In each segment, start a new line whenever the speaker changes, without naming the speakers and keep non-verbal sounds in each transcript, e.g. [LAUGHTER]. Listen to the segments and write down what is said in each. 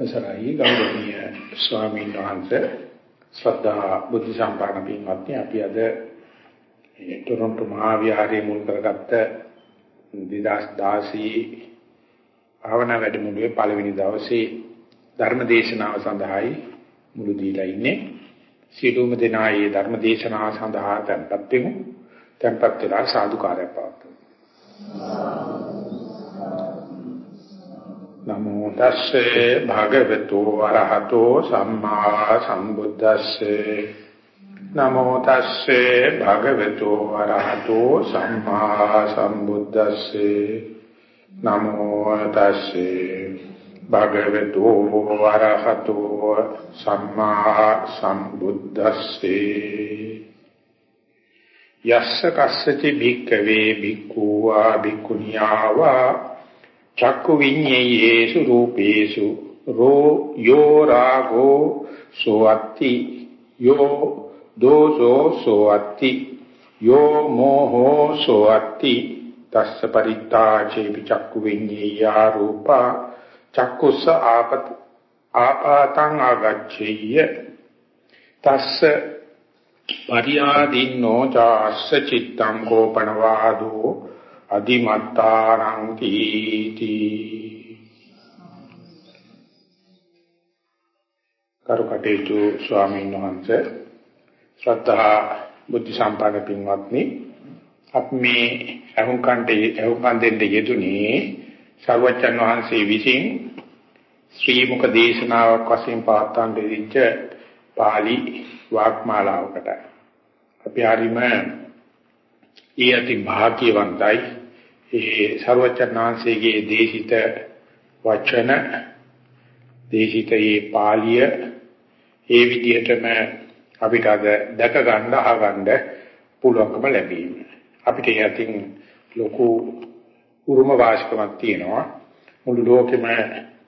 අවසරයි. ගෞරවනීය ස්වාමීන් වහන්සේ ශ්‍රද්ධා බුද්ධ සම්පන්න පින්වත්නි අපි අද ටොරොන්ටෝ මහා විහාරයේ මුල් කරගත්ත 2016 භාවනා වැඩමුළුවේ පළවෙනි දවසේ ධර්ම දේශනාව සඳහායි මුළු දීලා ඉන්නේ. සියලුම දෙනා මේ ධර්ම දේශනාව සඳහා tempත් වෙමු. tempත් වෙලා සාදුකාරය පවත්වමු. නමෝ තස්සේ භගවතු වරහතෝ සම්මා සම්බුද්දස්සේ. නමෝ තස්සේ භගවතු වරහතෝ සම්මා සම්බුද්දස්සේ. නමෝ තස්සේ භගවතු වරහතෝ සම්මා සම්බුද්දස්සේ. යස්ස කස්සචි භික්කවේ භික්ඛුවා භික්ඛුනියාවා චක්කු විඤ්ඤේයේසු රූපේසු. රෝ යෝ රාගෝ සෝවත්ති. යෝ දෝසෝ සෝවත්ති. යෝ මෝහෝ සෝවත්ති. තස්ස පරිත්තාචේපි චක්කු විඤ්ඤේයා රූපා. චක්කුස්ස ආපත ආපාතං ආගච්ඡේය. තස්ස පරියාදීනෝ චාස්ස චිත්තං ගෝපණවාදෝ අදිමත්තාරං තීති කරුකටේතු ස්වාමීන් වහන්සේ ශ්‍රද්ධා බුද්ධ සම්පන්න පින්වත්නි අපි මේ අහුම්කන්ටේ අහුම්කන් දෙන්න යෙදුනේ සර්වචන් වහන්සේ විසින් ශ්‍රී මුක දේශනාවක් වශයෙන් පාත්තන් දෙවිච්ච පාලි වාග්මාලාවකට. අපි හරීම ඊයති භාග්‍යවන්තයි. ඒ ਸਰවචනාංශයේ දේශිත වචන දේශිත ඒ පාළිය ඒ විදිහටම අපිට අද දැක ගන්න අහගන්න පුළුවන්කම ලැබීම. අපිට යතින් ලොකු උරුම වාසිකමක් තියෙනවා. මුළු ලෝකෙම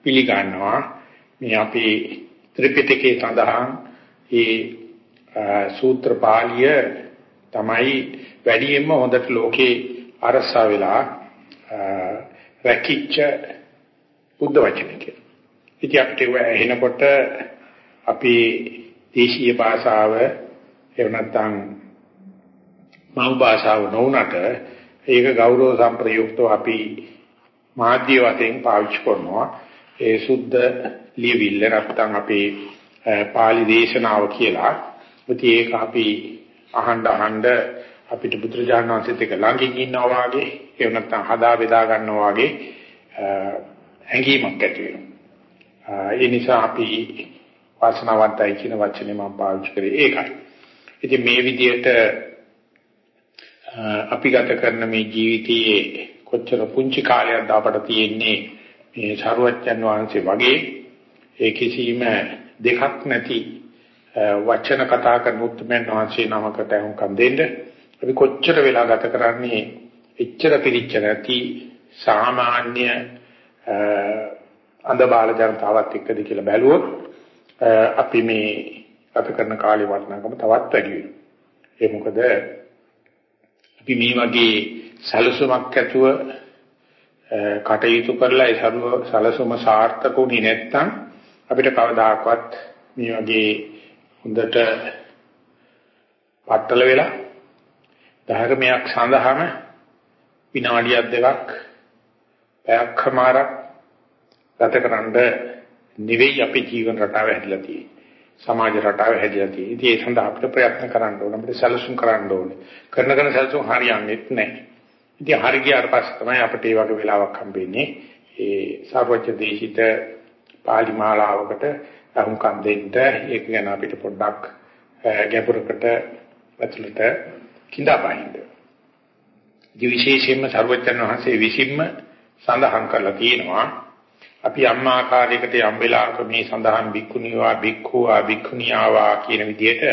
පිළිගන්නවා. මේ අපේ ත්‍රිපිටකයේ සඳහන් ඒ සූත්‍ර පාළිය තමයි වැඩියෙන්ම හොඳට ලෝකේ අරසා වෙලා රැකිච්ච බුද්ධ වචනේ කියලා. ඉතින් අපිට එනකොට අපි දේශීය භාෂාව එහෙම නැත්නම් මව් භාෂාව නොවුනට ඒක ගෞරව සම්ප්‍රයුක්තව අපි මාධ්‍ය වශයෙන් පාවිච්චි කරනවා. ඒ සුද්ධ ලියවිල්ල නැත්නම් අපේ පාලි දේශනාව කියලා. ඉතින් ඒක අපි අහන්න අහන්න අපිට බුදුරජාණන් වහන්සේත් එක්ක ළඟින් ඉන්නවා වගේ එහෙම නැත්නම් හදා බෙදා ගන්නවා වගේ හැඟීමක් ඇති වෙනවා. ඒ නිසා අපි වාසනාවන්තයි කියන වචනේ මම පාවිච්චි කරේ ඒකයි. ඉතින් මේ විදිහට අපි ගත කරන මේ ජීවිතයේ කොච්චර පුංචි කාලයක් අපට තියෙන්නේ මේ සරුවච්චන් වහන්සේ වගේ ඒ කිසිම දෙකක් නැති වචන කතා කරන උත්තරමයන් වහන්සේ නමකට හුඟක් දෙන්න අපි කොච්චර වෙලා ගත කරන්නේ එච්චර පිළිච්ච නැති සාමාන්‍ය අඳබාල ජනතාවත් එක්කද කියලා බැලුවොත් අපි මේ ගත කරන කාලේ වටිනාකම තවත් වැඩි වෙනවා. ඒ මොකද අපි මේ වගේ සැලසුමක් ඇතුව කටයුතු කරලා ඒ සැලසුම සාර්ථකුනේ නැත්නම් අපිට කවදාකවත් මේ වගේ හොඳට පట్టල වෙලා ධර්මයක් සඳහාම විනාඩියක් දෙකක් පැයක්මාරක් ගතකරනද නිවෙයි අපේ ජීවන රටාව හැදලා තියෙන්නේ. සමාජ රටාව හැදලා තියෙන්නේ. ඉතින් ඒ සඳහා අපිට ප්‍රයත්න කරන්න ඕන. අපිට සැලසුම් කරන්න ඕනේ. කරන කරන සැලසුම් හරියන්නේ නැහැ. ඉතින් හරි ගියාට පස්සේ තමයි අපිට මේ වගේ වෙලාවක් හම්බෙන්නේ. ඒ සර්වජ්‍ය දේශිත පාලි මාලාවකට අහුම්කම් දෙන්න ඒක ගැන අපිට පොඩ්ඩක් ගැඹුරකට ඇතුළට කිඳාපයින්ද. ඉති විශේෂයෙන්ම සර්වචන් වහන්සේ විසින්ම සඳහන් කරලා තියෙනවා අපි අම්ම ආකාරයකට යම් වෙලාවක මේ සඳහන් බික්කුණිවා බික්ඛුවා බික්ඛුණියාවා කියන විදිහට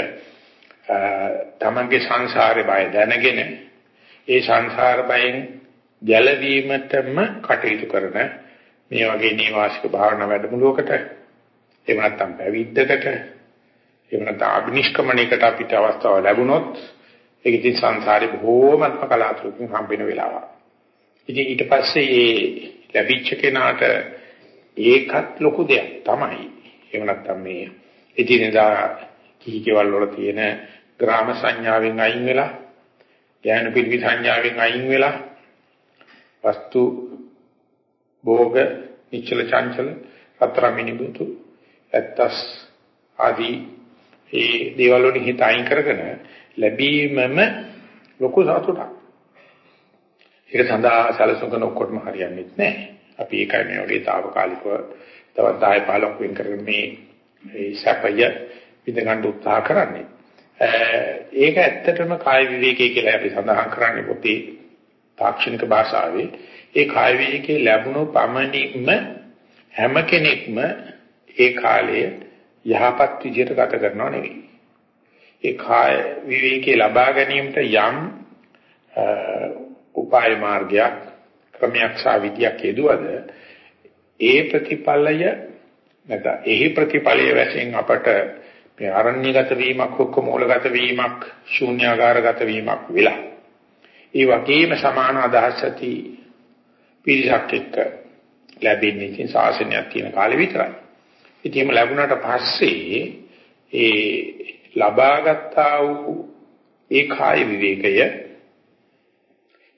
තමන්ගේ සංසාරේ බය දැනගෙන ඒ සංසාර බයෙන් ගැලවීමටම කටයුතු කරන මේ වගේ නීවාසික භාවනා වැඩමුළුවකට එහෙම නැත්නම් පැවිද්දකට එහෙම නැත්නම් අභිනිෂ්ක්‍මණයකට අපිට අවස්ථාව ලැබුණොත් ඒක ඉතින් සංසාරේ බොහෝමත්ම කලාතුරකින් හම්බෙන වෙලාවක්. ඉතින් ඊට පස්සේ මේ ලැබිච්ච කෙනාට ඒකත් ලොකු දෙයක් තමයි. එහෙම නැත්නම් මේ එදිනෙදා කිහිකවල වල තියෙන ග්‍රාම සංඥාවෙන් අයින් වෙලා ඥාන පිළිවි සංඥාවෙන් අයින් වෙලා වස්තු භෝග නිචල චංචල අතරමිනිබුතු ඇත්තස් ආදී ඒ දේවල් වලින් හිත අයින් කරගෙන ලැබීමම ලොකු සතුටක්. ඒක සඳහා සැලසුම් කරන ඔක්කොටම හරියන්නේ නැහැ. අපි ඒකයි මේ වගේ తాවකාලිකව තවත් 10 15ක් වෙන් කරගෙන මේ ඒ සැපය විඳ ගන්න උත්සාහ කරන්නේ. ඒක ඇත්තටම කාය විවේකයේ කියලා අපි සඳහන් කරන්නේ පොතේ තාක්ෂණික භාෂාවේ. ඒ කාය විවේකයේ ලැබුණු පමණින්ම හැම කෙනෙක්ම ඒ කාලය යහපත් විදිහට ගත කරනව නෙවෙයි. ඒ කාය විවේකේ ලබා ගැනීමට යම් උපාය මාර්ගයක් ක්‍රමයක් සහ විදියක් යෙදුවද ඒ ප්‍රතිඵලය නැත්නම් එහි ප්‍රතිඵලය වශයෙන් අපට මේ අරණ්‍යගත වීමක් හොක්ක මූලගත වීමක් ශූන්‍යාකාරගත වීමක් වෙලා ඒ වගේම සමාන අදහස් ඇති පිරිසක් එක්ක ලැබෙන්නේ ඉතින් ශාසනයක් තියෙන කාලෙ විතරයි. ඉතින් එහෙම ලැබුණාට පස්සේ ඒ ලබාගත්තා වූ ඒ කාය විවේකය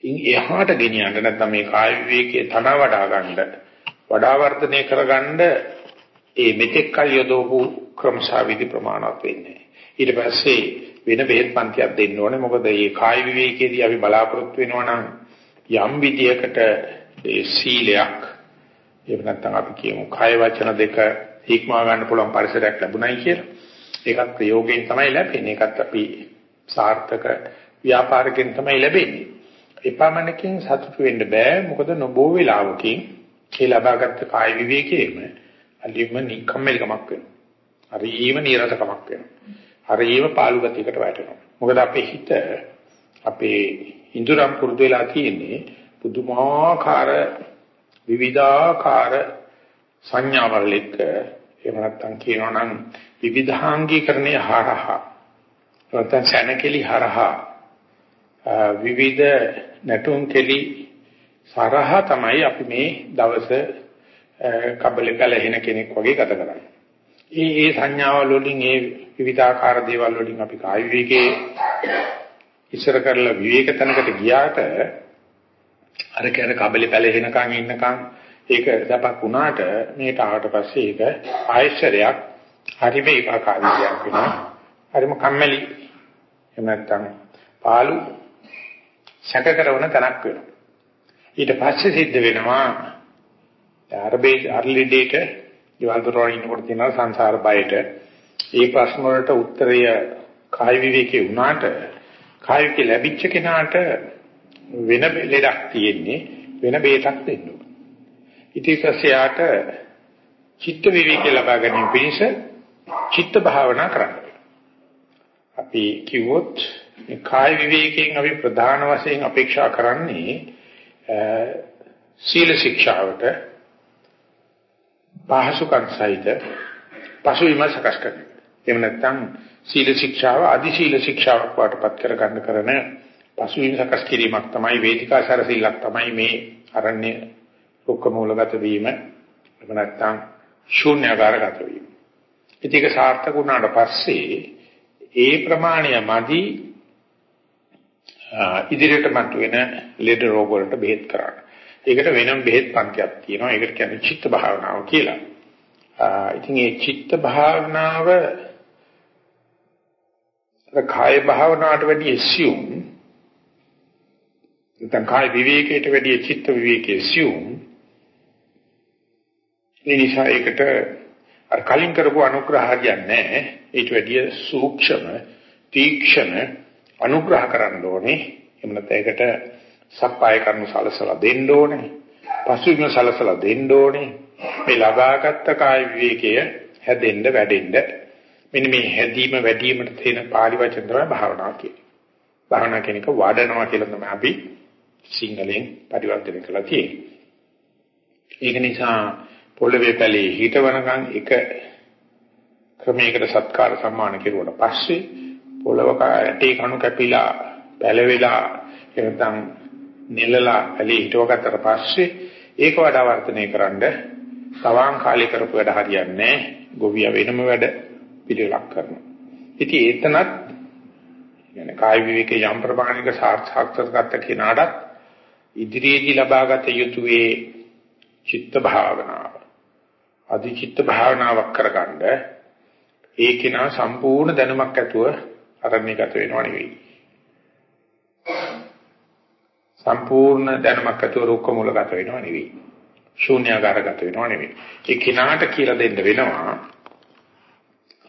ඉන් එහාට ගෙනියන්න නැත්නම් මේ කාය විවේකයේ තන වඩා ගන්න වඩා වර්ධනය කරගන්න ඒ මෙතෙක් කල් යොදවපු ක්‍රමශාවිදි ප්‍රමාණවත් වෙන්නේ. ඊට පස්සේ වෙන බෙහෙත් පන්තියක් දෙන්න ඕනේ. මොකද මේ කාය විවේකයේදී අපි බලාපොරොත්තු වෙනවා නම් යම් විදියකට ඒ සීලයක් එහෙම නැත්නම් අපි කියමු කාය වචන දෙක හික්මවා ගන්න පුළුවන් පරිසරයක් ලැබුණයි කියලා. ඒකත් ප්‍රයෝගයෙන් තමයි ලැබෙන්නේ. ඒකත් අපි සාර්ථක ව්‍යාපාරකින් තමයි ලැබෙන්නේ. එපමණකින් සතුටු වෙන්න බෑ. මොකද නොබෝ වෙලාවකින් ඒ ලබාගත් කාය විවේකයේම අලිම නිකම්මල්කමක් වෙනවා. හරිම නිරසකමක් වෙනවා. හරිම පාළු ගතියකට වැටෙනවා. මොකද අපේ හිත අපේ ඉඳුරම් පුරුදු වෙලා තියෙන්නේ පුදුමාකාර විවිධාකාර සංඥාවල් එක්ක එහෙම නැත්නම් කියනවා නම් විවිධාංගීකරණය හරහා නැත්නම් සැනකෙලි හරහා විවිධ නැටුම් කෙලි සරහා තමයි අපි මේ දවස කබලේ පැලෙන කෙනෙක් වගේ ගත කරන්නේ. ඒ ඒ සංඥාවල් වලින් ඒ විවිධාකාර දේවල් වලින් අපි කාය විවේකේ ඉස්සර කරලා විවේක තැනකට ගියාට අර කර කබලේ පැලෙනකන් ඉන්නකන් ඒක දපක් වුණාට මේක ආවට පස්සේ ඒක ආයශ්චර්යයක් හරිම ඒකාකාරීයක් වෙනවා. හරිම කම්මැලි එහෙම නැත්නම් පාළු සැක කරන තැනක් වෙනවා. ඊට පස්සේ සිද්ධ වෙනවා අරබේ අර්ලිඩේට ඊවල් දරවන ඉන්නකොට තියෙන සංසාර බයට ඒ ප්‍රශ්න වලට උත්තරය කාය විවේකේ වුණාට කාය විවේකේ ලැබිච්ච කෙනාට වෙන ලෙඩක් තියෙන්නේ වෙන බේතක් දෙන්න ඕන. ඉතින් ඊට චිත්ත විවේකී ලබා ගැනීම පිණිස චිත්ත භාවනා කරන්න. අපි කිව්වොත් මේ කාය විවේකයෙන් අපි ප්‍රධාන වශයෙන් අපේක්ෂා කරන්නේ සීල ශික්ෂාවට පහසුකම් සහිත පසු විමර්ශකස් කරන. එහෙම නැත්නම් සීල ශික්ෂාව අදි සීල ශික්ෂාවක් වටපත් කර ගන්න කරන පසු විමර්ශකස් කිරීමක් තමයි වේදිකා සරසිල්ලක් තමයි මේ අරණ්‍ය දුක්ඛ මූලගත වීම එහෙම නැත්නම් ශූන්‍යකාරගත වීම. ඉතින් ඒක සාර්ථක වුණාට පස්සේ ඒ ප්‍රමාණය මදි ඉදිරියට මතුවෙන ලෙඩ රෝග වලට බෙහෙත් කරන්න. ඒකට වෙනම බෙහෙත් පන්තියක් තියෙනවා. ඒකට කියන්නේ චිත්ත භාවනාව කියලා. ඉතින් මේ චිත්ත භාවනාව කාය භාවනාවට වැඩිය assume නැත්නම් කාය විවේකයට වැඩිය චිත්ත විවේකයේ assume ඒ නිසා ඒකට අර කලින් කරපු අනුග්‍රහ හරියන්නේ නැහැ. ඊට වැඩිය සූක්ෂම, තීක්ෂණ අනුග්‍රහ කරන්න ඕනේ. එහෙම නැත්නම් ඒකට සප්පාය කරනු සලසලා දෙන්න ඕනේ. පසුබිම සලසලා දෙන්න ඕනේ. මේ ලබාගත් කාය විවේකය හැදෙන්න වැඩෙන්න මෙන්න මේ හැදීම වැඩිවීමට තියෙන පාලි වචන තමයි භාවනාව කියන්නේ. භාවනා කියන එක වඩනවා කියලා තමයි අපි සිංහලෙන් පරිවර්තනය කළා තියෙන්නේ. ඒක නිසා පොළවේ පැලේ හිටවනකම් එක ක්‍රමයකට සත්කාර සම්මාන කෙරුවට පස්සේ පොළව කැටේ කණු කැපිලා පැලවිලා එතන නෙලලා පැලේ හිටවගත්තට පස්සේ ඒක වඩා වර්ධනය කරන්න තවාන් කාලේ කරපු වැඩ හරියන්නේ නැහැ. ගොවියා වෙනම වැඩ පිළිලක් කරනවා. ඉතින් ඒතනත් يعني කාය විවේකේ යම් ප්‍රමාණික සාර්ථකත්වයක් කෙනාට ඉදිරියේදී ලබාගත යුතු ඒ චිත්ත භාවනාව අධි චිත්ත භාවනාවක් කරගන්න ඒ කෙනා සම්පූර්ණ දැනුමක් ඇතුව අරණ්‍යගත වෙනව නෙවෙයි. සම්පූර්ණ දැනුමක් ඇතුව රුක්ක මූලගත වෙනව නෙවෙයි. ශූන්‍යාකාරගත වෙනව නෙවෙයි. ඒ කෙනාට කියලා දෙන්න වෙනවා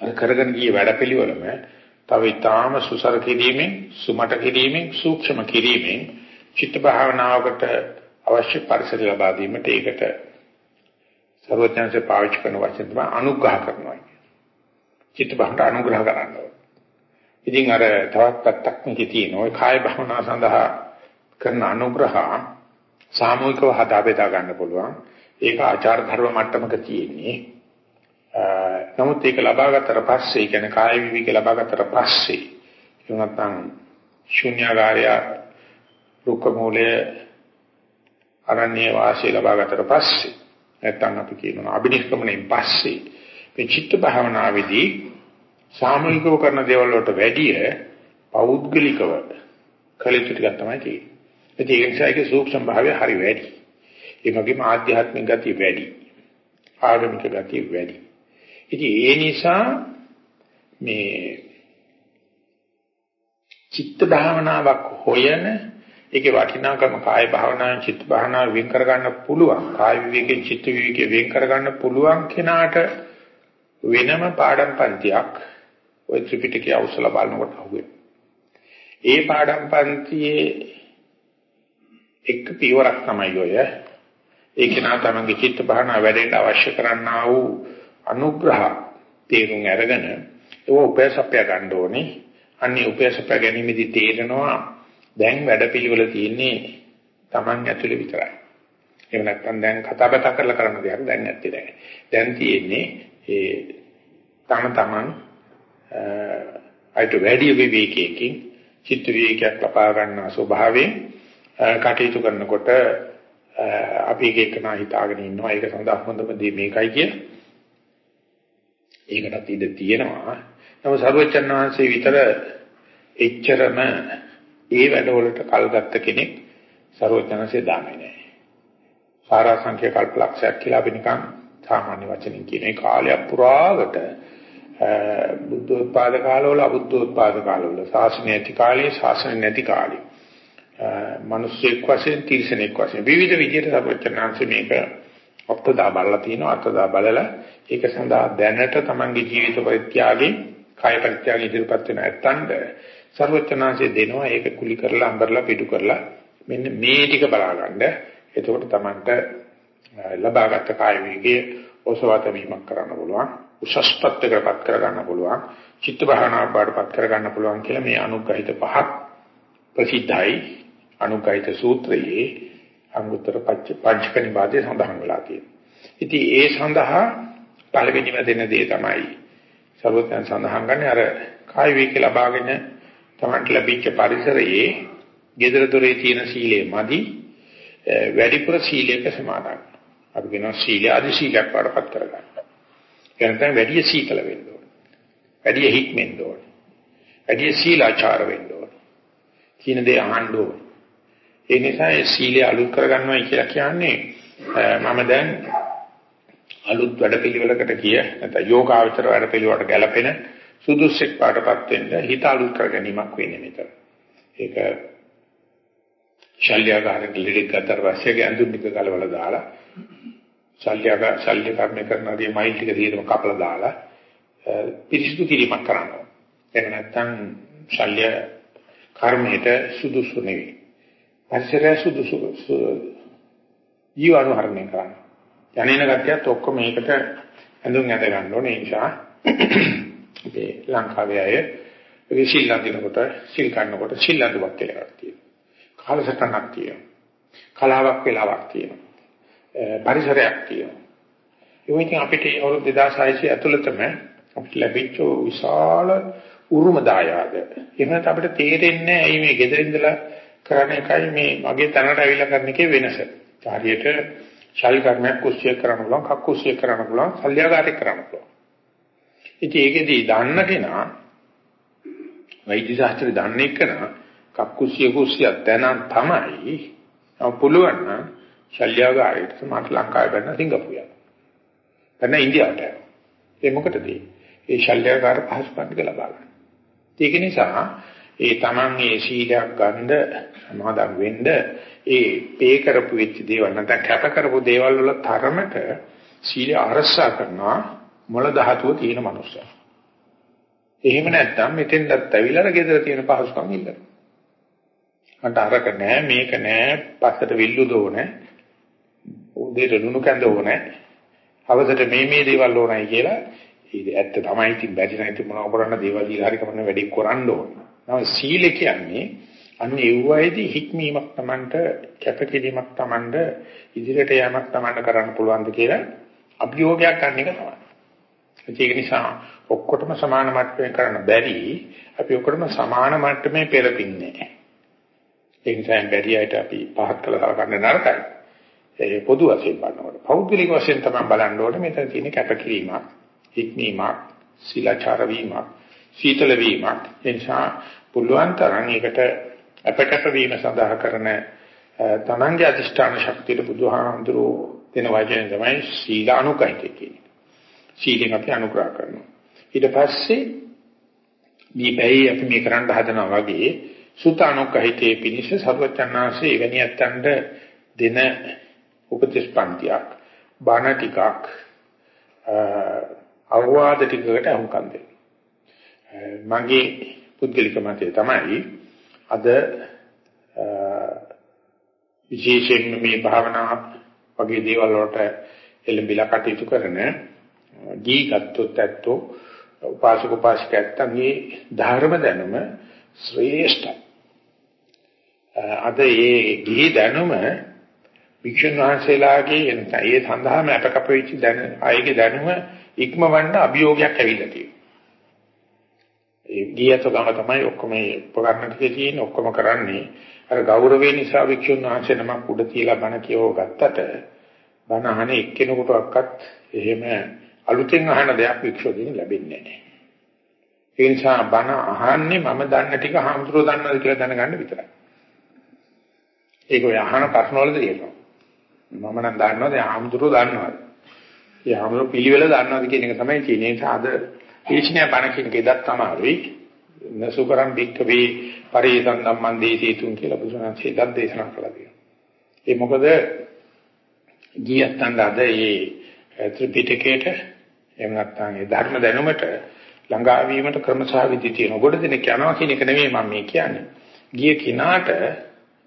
අර කරගෙන ගිය වැඩපිළිවෙලම තව ඊටාම සුසර කිරීමෙන් සුමට කිරීමෙන් සූක්ෂම කිරීමෙන් චිත්ත භාවනාවකට අවශ්‍ය පරිසර ලබා දීමට ඒකට සර්වඥාන්සේ පාවිච්චි කරන වචන තමයි අනුග්‍රහ කරනවා කියන්නේ. චිත්ත භාවනාවට අනුග්‍රහ කරනවා. ඉතින් අර තවත් පැත්තක් මේකේ තියෙනවා. ඔය කාය භාවනාව සඳහා කරන අනුග්‍රහ සාමූහිකව හදා බෙදා ගන්න පුළුවන්. ඒක ආචාර ධර්ම මට්ටමක තියෙන්නේ. නමුත් ඒක ලබා ගත්තට පස්සේ කියන්නේ කාය විවික ලබා ගත්තට පස්සේ එහෙම නැත්නම් ශුන්‍යagaraය රුක්ක මූලයේ අරණ්‍ය වාසය ලබා ගත්තට පස්සේ නැත්නම් අපි කියනවා අභිනිෂ්ක්‍මණයෙන් පස්සේ මේ චිත්ත භාවනාවේදී සාමූහිකව කරන දේවල් වලට වැඩිය පෞද්ගලිකව කලිත ටිකක් තමයි තියෙන්නේ. ඒ නිසා ඒකේ සූක්ෂම භාවය හරි වැඩි. ඒ වගේම ආධ්‍යාත්මික ගතිය වැඩි. ආගමික ගතිය වැඩි. ඉතින් ඒ නිසා මේ චිත්ත භාවනාවක් හොයන ඒකේ වටිනාකම කාය භාවනාවෙන් චිත්ත භාවනාව වෙන් කර ගන්න පුළුවන්. කාය විවේකයෙන් චිත්ත විවේකයෙන් වෙන් කර ගන්න පුළුවන් කෙනාට වෙනම පාඩම් පන්තියක් ওই ත්‍රිපිටකය අවසල බලනකොට අහුවේ. ඒ පාඩම් පන්තියේ එක පියවරක් තමයි ඔය. ඒක නා තමන්ගේ චිත්ත භාවනාව වැඩෙන්න අවශ්‍ය කරන්නා වූ අනුග්‍රහ තේරුම් අරගෙන ඒක උපයසප්පය ගන්න ඕනේ. අන්නේ උපයසප්පය ගැනීමේදී තේරෙනවා දැන් වැඩපිළිවෙල තියෙන්නේ Taman ඇතුලේ විතරයි. එහෙම නැත්නම් දැන් කතා බහ කරලා කරන්න දෙයක් දැන් නැත්තේ දැන්. දැන් තියෙන්නේ ඒ තම තමන් අයිට වැඩි විවේකයකින් චිත්ත විවේකයක් ලබා ගන්න ස්වභාවයෙන් කටයුතු කරනකොට අපි එක එකනා හිතාගෙන ඉන්නවා ඒක සඳහා හොඳම දේ මේකයි කිය. ඒකටත් ඉඩ තියෙනවා. නමුත් සරුවචන් වහන්සේ විතර එච්චරම ඒ වැඩවලට කල් ගත්ත කෙනෙක් ਸਰවඥාන්සේ දාන්නේ නැහැ. සාරා සංඛ්‍ය කල්පලක්ෂයක් කියලා අපි නිකන් සාමාන්‍ය වචනින් කියන ඒ කාලය පුරාවට බුද්ධෝත්පාද කාලවල අබුද්ධෝත්පාද කාලවල ශාසනය ඇති කාලේ ශාසනය නැති කාලේ මිනිස්සෙක් වශයෙන් තිරිසනෙක් වශයෙන් විවිධ විදිහට සර්වඥාන්සේ මේක අත්දා බලලා තිනවා අත්දා බලලා ඒක සඳහා දැනට තමන්ගේ ජීවිත පරිත්‍යාගයේ කාය පරිත්‍යාගය ඉදිරිපත් වෙන ඇත්තන්ට ਸਰවචනාංශය දෙනවා ඒක කුලි කරලා අඹරලා පිටු කරලා මෙන්න මේ ටික බලාගන්න. එතකොට Tamanට ලබාගත් කාය වේගයේ ඔසවත වීමක් කරන්න පුළුවන්. උසස්පත්කරපත් කරගන්න පුළුවන්. චිත්ත භාවනා පාඩපත් කරගන්න පුළුවන් කියලා මේ අනුග්‍රහිත පහක් ප්‍රසිද්ධයි. අනුග්‍රහිත සූත්‍රයේ අංගුත්තර පච්ච පංචක නිපාතේ සඳහන් වෙලා තියෙනවා. ඉතින් ඒ සඳහා පළවෙනිම දෙන දේ තමයි සර්වඥයන් සඳහන් කරන්නේ අර කාය වේගය ලබාගෙන තමන්ට ලැබිච්ච පරිසරයේ gedara dore තියෙන සීලය මදි වැඩිපුර සීලයක සමාදන්. අපි කියනවා සීල ආදි සීලයක් වඩපත් කරගන්න. එනතන වැඩි සීතල වෙන්න ඕනේ. වැඩි හික්මෙන්න ඕනේ. වැඩි සීලාචාර වෙන්න ඕනේ. කියන දේ අහන්න ඕනේ. ඒ නිසා ඒ සීලය අලුත් කරගන්නවා කියලා කියන්නේ මම දැන් අලුත් වැඩපිළිවෙලකට ගිය නැත්නම් යෝගාවචර වැඩපිළිවෙලට ගැලපෙන සුදුස්සෙක් පාටපත් වෙන්න හිත අලුත් කර ගැනීමක් වෙන්නේ මෙතන. ඒක ශල්‍යගාරක ලෙඩෙක් අතර වාසියගේ අඳුන් ටික ගලවලා දාලා ශල්‍යග ශල්‍ය කර්ම කරනදී මයිල් ටික දීරම කපලා දාලා පිරිසිදු කිරීමක් කරනවා. එහෙම නැත්නම් ශල්‍ය කර්මයට සුදුසු නෙවෙයි. පරිසරය සුදුසු ජීවණහරණය කරනවා. යන්නේන ගැටියත් ඔක්කොම මේකට ඇඳුම් ඇඳ ගන්න ඕනේ. ඒ නිසා අපේ ලංකාවේ අය ඒ සිල් අඳිනකොට සිල් ගන්නකොට සිල් අඳුවක් කියලා එකක් තියෙනවා. කාලසටහනක් තියෙනවා. කලාවක් වෙලාවක් තියෙනවා. පරිසරයක් තියෙනවා. ඒ වගේ අපිට අවුරුදු 2600 ඇතුළතම අපිට ලැබිච්ච විශාල උරුම දායාද. එහෙනම් අපිට තේරෙන්නේ නැහැ මේ ගෙදරින්දලා කරන එකයි මේ මගේ තැනට ඇවිල්ලා කරන එකේ වෙනස. හරියට ශාල් කර්මයක් කුස්සිය කරන්න පුළුවන්, කක්කුස්සිය කරන්න පුළුවන්, සල්්‍යාගාරයක් කරන්න පුළුවන්. ඉතින් ඒකෙදී දන්න කෙනා වෛද්‍ය ශාස්ත්‍රය දන්නේ කෙනා කක්කුස්සිය කුස්සිය දැනන් තමයි පුළුවන් නම් ශල්‍යගාරයට සමහර ලංකාවේ බැලන සිංගප්පූරුවට. බැලන ඉන්දියාවට. ඒ මොකටද? ඒ ශල්‍යගාර පහසුකම් ටික ලබා ගන්න. ඒක නිසා ඒ Taman ඒ සීලයක් ගන්න සමාදම් වෙන්න ඒ පේ කරපු වෙච්ච දේවල් නැත්නම් කැප කරපු දේවල් වල තරමට සීලය අරසා කරනවා මොළ ධාතුව තියෙන මනුස්සයා. එහෙම නැත්නම් මෙතෙන්දත් ඇවිල්ලා ගෙදර තියෙන පහසුකම් ඉල්ලනවා. මට අරක නෑ මේක නෑ පස්සට විල්ලු දෝනේ උදේට ලුණු කැඳ ඕනේ අවසට මේ මේ දේවල් ඕනයි කියලා ඒක ඇත්ත තමයි ඉතින් බැරි නම් ඉතින් මොනව කරන්න දේවල් දීලා හරි කමන්න වැඩි කරන්න ඕන. නම සීල කියන්නේ අන්න ඒවයිදී හික්මීමක් Tamanට කැපකිරීමක් Tamanට ඉදිරියට යamak Tamanට කරන්න පුළුවන්ද කියලා අභියෝගයක් ගන්න එක තමයි. ඒක නිසා ඔක්කොටම සමාන මට්ටමේ කරන්න බැරි අපි ඔක්කොටම සමාන මට්ටමේ පෙරපින්නේ. ඒ නිසා බැරි අයට අපි පහත් කළා කරන්න නරකයි. ඒ පොදු වශයෙන් බලනකොට පෞද්ගලික වශයෙන් තමයි බලන්න ඕනේ මෙතන තියෙන කැපකිරීමක් හික්මීමක් සීලාචාර වීමක් සීතල වීමක් එනිසා පුළුවන් තරම් ඒකට අපකප වීම සඳහා කරන තනංගේ අධිෂ්ඨාන ශක්තියට බුදුහාමුදුරෝ දෙන වචනේ තමයි සීලානුකහිත කියන්නේ සීලෙන් අපි අනුග්‍රහ කරනවා ඊට පස්සේ මේ බැයි අපි මේ කරන්න හදනවා වගේ සුතානුකහිතේ පිනිස සර්වචන්නාංශේ එවැනි අත්තන්ට දෙන උපදේශ පන්තියක් බණ ටිකක් අවවාද ටිකකට අහුම්කම් දෙන්න. මගේ පුද්ගලික මතය තමයි අද විශේෂයෙන්ම මේ භාවනා වගේ දේවල් වලට එළඹිලා කටයුතු කරන දී ගත්තොත් ඇත්තෝ උපාසක උපාසිකයන්ගේ ධර්ම දැනුම ශ්‍රේෂ්ඨ. අද ඒ ගිහි දැනුම වික්ෂුන් වහන්සේලාගේ ඒ සඳහාම අපකප වෙච්ච දැන අයගේ දැනුම ඉක්මවන්න අභියෝගයක් ඇවිල්ලා තියෙනවා. ඒ ගියත ගම තමයි ඔක්කොම උපකරණ ටිකේ තියෙන ඔක්කොම කරන්නේ අර ගෞරවය නිසා වික්ෂුන් වහන්සේ නමක් උඩ තියලා බණ කියව ගත්තට බණ අහන එක්කෙනෙකුටවත් එහෙම අලුතෙන් අහන දෙයක් වික්ෂුවකින් ලැබෙන්නේ නැහැ. ඒ නිසා බණ අහන්නේ මම දන්න ටික හාමුදුරුවෝ දන්නවද කියලා දැනගන්න විතරයි. ඒක ඔය අහන ප්‍රශ්න වල තියෙනවා. මම නම් දන්නවද ආම්දුරෝ දන්නවද? ඒ ආම්දුරෝ පිළිවෙල දන්නවද කියන එක තමයි කියන්නේ. ඒ නිසා අද තීක්ෂණය බණ කියන එකදත් තමයි නසුකරම් බික්කවේ පරිසං ධම්මං දේසීතුන් කියලා බුදුරජාණන් ශ්‍රී දේශනා කළා කියනවා. ඒ මොකද ගියත්තන් අද මේ ත්‍රිපිටකයට එහෙම නැත්නම් ඒ ධර්ම දැනුමට ළඟා වීමට ක්‍රමසහ විදි තියෙන. කොට දෙනෙක් යනවා කියන එක නෙමෙයි මම මේ කියන්නේ. ගිය කිනාට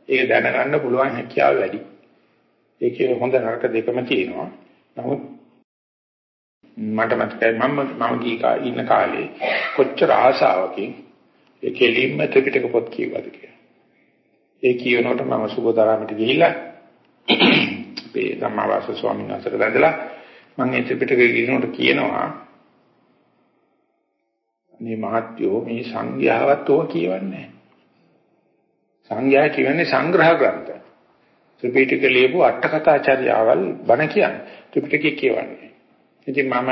ඒක දැනගන්න පුළුවන් හැකියාව වැඩි. ඒකේ හොඳ නරක දෙකම තියෙනවා. නමුත් මට මතකයි මම මම ගීකා ඉන්න කාලේ කොච්චර ආසාවකින් ඒ කෙලින්ම ත්‍රිපිටක පොත් කියවද කියලා. ඒ කියනකොට මම සුබෝධාරාමයට ගිහිල්ලා [CLEARS THROAT] අපේ ධම්මවාස ස්වාමීන් වහන්සේට වැඳලා මම ඒ ත්‍රිපිටකය කියනකොට කියනවා මේ මහත්යෝ මේ සංඝයාවත් ඕක කියවන්නේ සංඝයා කියන්නේ සංග්‍රහ ග්‍රන්ථ. ත්‍රිපිටක ලියපු අට කතාචාර්යාවල් බණ කියන්නේ ත්‍රිපිටකය කියවන්නේ. ඉතින් මම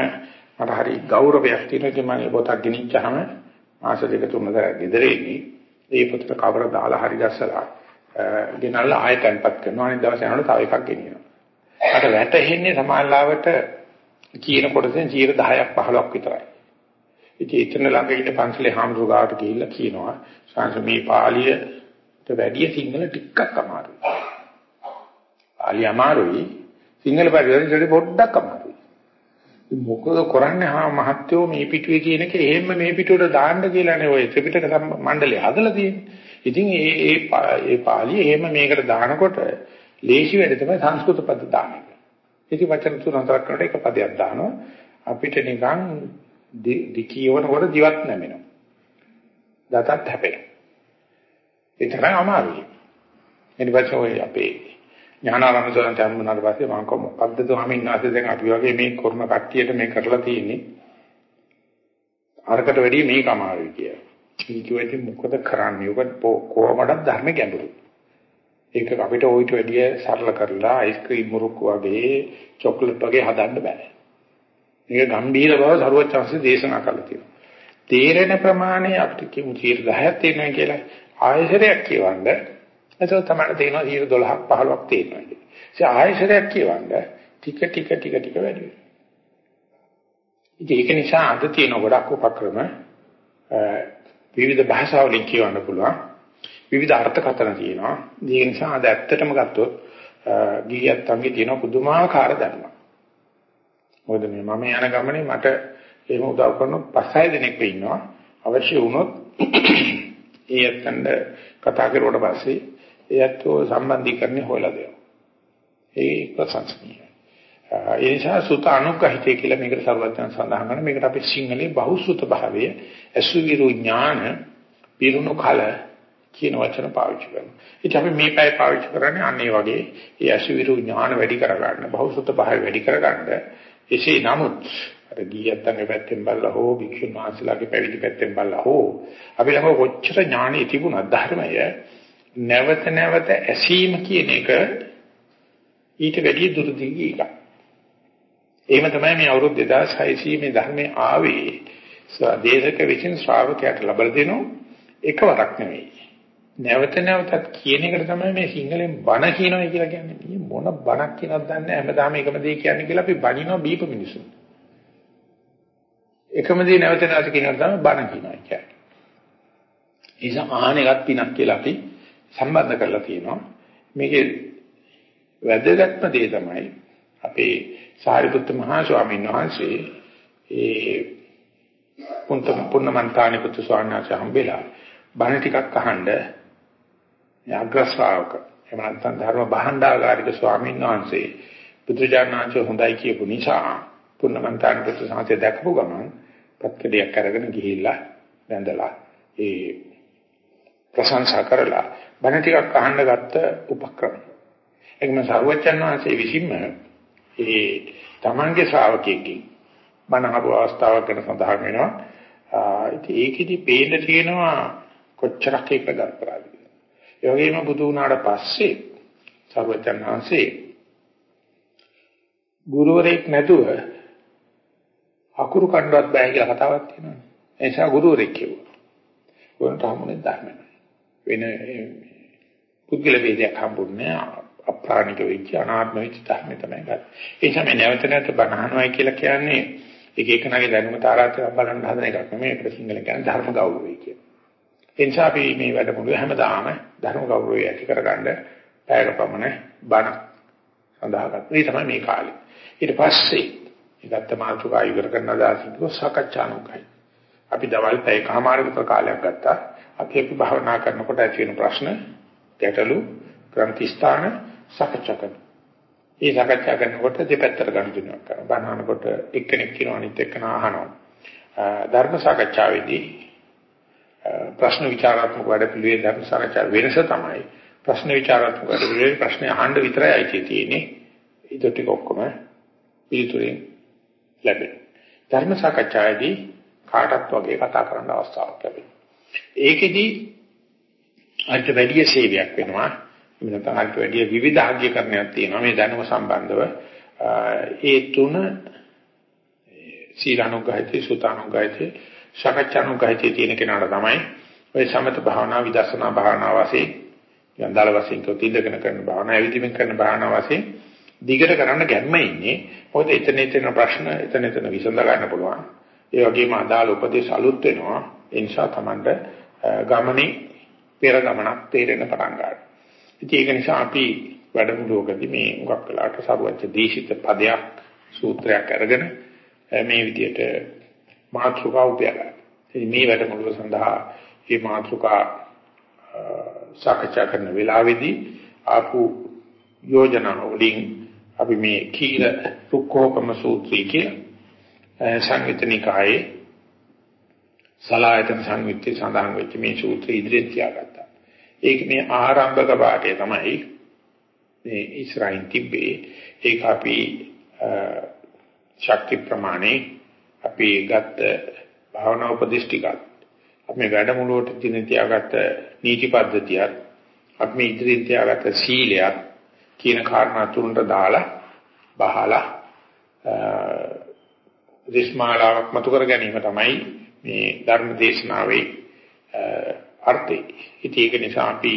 මට හරි ගෞරවයක් තියෙනවා මම පොතක් ගෙනිච්චාම මාස දෙක තුනක ගෙදරේදී ඒ පොතට කවර දාලා හරි දැස්සලා ගෙනල්ලා ආයෙ තැන්පත් කරනවා අනිත් දවසේ යනකොට තව එකක් ගෙනියනවා. අර වැටෙන්නේ සමාල්ලාවට කියන කොටසෙන් 10ක් 15ක් විතරයි. ඉතින් එතන ළඟ ඉන්න පන්සලේ හාමුදුරුවෝ ගාවට ගිහිල්ලා කියනවා සංස මේ පාළියට වැඩිය සිංහල ටිකක් අමාරුයි. පාලි අමාරුයි සිංහල පරිවර්තනයේ පොඩ්ඩක් අමාරුයි. මොකද කරන්නේ හා මහත්වෝ මේ පිටුවේ කියන එක එහෙම මේ පිටුවට දාන්න කියලානේ ඔය ත්‍රිපිටක මණ්ඩලය හදලා තියෙන්නේ. ඉතින් ඒ ඒ ඒ පාලිය එහෙම මේකට දානකොට ලේසි වැඩ තමයි සංස්කෘත පද දාන එක. ඉතින් වචන තුන හතරක් කරලා එක පදයක් දානවා. අපිට නිකන් දිකියවනකොට දිවත් නැමෙනවා. දතත් හැපෙනවා. ඒ තරම් අමාරුයි. ඊට පස්සේ ඔය අපේ ඥානාරාම සෝරන්ට හම්බුනාට පස්සේ මම කො මොකද්ද ස්වාමීන් වහන්සේ දැන් අපි වගේ මේ කර්ම කට්ටියට මේ කරලා තියෙන්නේ අරකට වැඩිය මේක අමාරුයි කියලා. ඊට වෙදී මොකද කරන්නේ? ඔබ කොහොමද ධර්ම ගැඹුරු. ඒක අපිට ওইට වැඩිය සරල කරලා අයිස්ක්‍රීම් මුරුක්කු වගේ චොක්ලට් වගේ හදන්න බෑ. මේක ගම්බීර බව සරුවචාන්සේ දේශනා කළා තියෙනවා. තේරෙන ප්‍රමාණය අපිට කියමු 10ක් තියෙනවා කියලා ආයශරයක් කියවන්න. එතකොට තමයි තේරෙනවා 12ක් 15ක් තියෙනවා කියලා. ඒ ආයශරයක් කියවන්න ටික ටික ටික ටික වැඩි වෙනවා. ඉතින් ඒක නිසා අද තියෙන ගොඩක් උපක්‍රම විවිධ භාෂාවලින් කියවන්න පුළුවන්. විවිධ අර්ථකථන තියෙනවා. ඒ නිසා අද ඇත්තටම ගත්තොත් ගිහියත් අංගේ තියෙන පුදුමාකාර ධර්ම. මොකද මේ මම යන ගමනේ මට එහෙම උදව් කරන පස්හය දෙනෙක් ඉන්නවා. අවශ්‍ය වුණොත් [CLEARS THROAT] ඒ අතන්ද කතා කරුවට පස්සේ එයත් සම්බන්ධීකරණය හොයලා දෙනවා. ඒ ප්‍රසංසනීය. ඒ නිසා සුත අනුග්‍රහිතය කියලා මේකට සර්වඥයන් සඳහන් කරන මේකට අපි සිංහලේ බහුසුත භාවය අසුවිරු ඥාන පිරුණු කල කියන වචන පාවිච්චි කරනවා. ඉතින් අපි මේ පැය පාවිච්චි කරන්නේ අන්න ඒ වගේ ඒ අසුවිරු ඥාන වැඩි කරගන්න බහුසුත භාවය වැඩි කරගන්න එසේ නමුත් අර ගියත්තන්ගේ පැත්තෙන් බලලා හෝ භික්ෂුන් වහන්සේලාගේ පැවිදි පැත්තෙන් බලලා හෝ අපි ළඟ කොච්චර ඥානෙ තිබුණා ධර්මය නැවත නැවත ඇසීම කියන එක ඊට වැඩි දුරදිගී එකක්. එහෙම තමයි මේ අවුරුදු 2600 මේ ධර්මයේ ආවේ. දේශක විසින් ශ්‍රාවකයාට ලබා දෙනු එකවරක් නෙවෙයි. නැවත නැවතත් කියන එකට තමයි මේ සිංහලෙන් බණ කියනවා කියලා කියන්නේ. මේ මොන බණක් කියනවද දන්නේ නැහැ. හැමදාම එකම දේ කියන්නේ කියලා අපි බණිනවා බීප මිනිස්සු. එකම දේ නැවත නැවත කියනවා තමයි බණ කියනවා කියන්නේ. ඒ නිසා ආහන එකත් පිනක් කියලා අපි සම්බන්ධ කරලා තියෙනවා. මේකේ වැදගත්ම දේ තමයි අපේ සාරිපුත්ත මහා ස්වාමීන් වහන්සේ ඒ පුන්ත පුන්නමන්තානි පුත්තු ස්වාමීන් වහන්සේ හම්බෙලා බණ ටිකක් අහන්න අග්‍ර ශ්‍රාවක එහෙම නැත්නම් ධර්ම බහණ්ඩාගාරික ස්වාමීන් වහන්සේ පුත්‍රජානනාංශ හොඳයි කියපු නිසා පුන්නමන්තානි පුත්තු සාන්තේ දැකපු ගමන් පත්කඩයක් අරගෙන ගිහිල්ලා වැඳලා ඒ ප්‍රශංසා කරලා බණ ටිකක් අහන්න ගත්ත උපක්‍රම. ඒකම සර්වචන් වහන්සේ විසින්ම ඒ තමන්ගේ ශ්‍රාවකයෙක්ගෙන් බණ අහපු අවස්ථාවක් ගැන සඳහන් වෙනවා. ඉතින් ඒකෙදි පේන්න තියෙනවා කොච්චරක් ඒක ගත්තාද කියලා. ඒ වගේම බුදු වුණාට පස්සේ සර්වචන් වහන්සේ ගුරුවරයෙක් නැතුව අකුරු කණ්ඩවත් බෑ කියලා කතාවක් තියෙනවා. ඒ නිසා ගුරුවරයෙක් කිව්වා. උන්ට හමුනේ ධර්ම වෙන පුද්ගල වේදයක් හම්බුන්නේ අප්‍රාණික වෙච්ච අනාත්ම වෙච්ච ධර්ම තමයි ගන්න. ඒ නිසා මේ නැවත නැවත බණහනවයි කියලා කියන්නේ එක එකනාගේ දැනුම තාරාතිරම් බලන්න හදන එකක් නෙමෙයි ප්‍රසිංහල කියන්නේ ධර්ම ගෞරවය කියන. ඒ නිසා අපි මේ වැඩමුළුව හැමදාම ධර්ම ගෞරවය ඇති කරගන්න පැයක පමණ බණ සඳහා ගන්න. මේ තමයි මේ කාලේ. ඊට පස්සේ ඉගත්ත මාතෘකා ඉවර කරන දාසිකව සාකච්ඡානුකයි. අපි දවල් පැයකමාරක කාලයක් ගත්තා. අපි අපි භාවනා කරනකොට ඇති වෙන ප්‍රශ්න, ගැටලු, ක්‍රන්ති ස්ථාන සාකච්ඡා කරනවා. ඒ සාකච්ඡා කරනකොට දෙපැත්තට ගන්න දෙනවා කරනවා. බණහනකොට එක්කෙනෙක් කියනවා අනිත් එක්කන අහනවා. ධර්ම සාකච්ඡාවේදී ප්‍රශ්න විචාරාත්මක වැඩ පිළිවෙල ධර්ම සාකච්ඡා වෙනස තමයි ප්‍රශ්න විචාරාත්මක වැඩ පිළිවෙල ප්‍රශ්න අහන්න විතරයි අයිති තියෙන්නේ. ඊට ටික ඔක්කොම පිළිතුරෙන් ලැබෙනවා. ධර්ම සාකච්ඡාවේදී කාටත් වගේ කතා කරන්න අවස්ථාවක් ලැබෙනවා. ඒකෙදි අර්ථ වැඩි සේවයක් වෙනවා. එහෙම නැත්නම් අර්ථ වැඩි විවිධාග්‍යකරණයක් තියෙනවා මේ දැනුම සම්බන්ධව. ඒ තුන සීලානුගායිතේ සුතානුගායිතේ සකච්ඡානුගායිතේ තියෙන කෙනාට තමයි ඔය සමත භාවනා විදර්ශනා භාවනා වශයෙන් යන්දාල වශයෙන් කොටින්දගෙන කරන භාවනා ඇවිදින්මින් කරන භාවනා වශයෙන් දිගට කරන්න ගැම්ම ඉන්නේ. මොකද එතන එතන ප්‍රශ්න එතන එතන විසඳ ගන්න පුළුවන්. ඒ වගේම අදාළ උපදේශ අලුත් වෙනවා. ඒ නිසා Tamanda ගමනේ පෙර ගමනක් තේරෙන පටන් ගන්නවා. ඉතින් ඒක නිසා අපි වැඩමුළුවකදී මේ උගක් වෙලාට සරුවච්ච දේශිත පදයක් සූත්‍රයක් අරගෙන මේ විදිහට මාතෘකාව උපයලා. ඉතින් මේ වැඩමුළුව සඳහා මේ මාතෘකා සාකච්ඡා කරන වෙලාවේදී ආපු යෝජනා වලින් අපි මේ කීල රුක්කෝපම සූත්‍රය කියලා සංයුතනිකායේ සලායතන සංයුත්තේ සඳහන් වෙච්ච මේ සූත්‍රය ඉදිරියට තියාගත්තා. ඒක මේ ආරම්භක පාඩය තමයි මේ ඉස්රායිල් තිබ්බේ. ඒක අපි ශක්ති ප්‍රමාණේ අපි ගත්ත භාවනා උපදිෂ්ටිකත් අපි වැඩමුළුවට දින තියාගත්ත නීති පද්ධතියත් අපි මේ ඉදිරියෙන් තියාගත්ත සීලයක් කියන කාරණා තුනට දාලා බහලා දේශමාලාවක් මතු කර ගැනීම තමයි මේ ධර්ම දේශනාවේ අර්ථය. ඉතින් ඒක නිසා අපි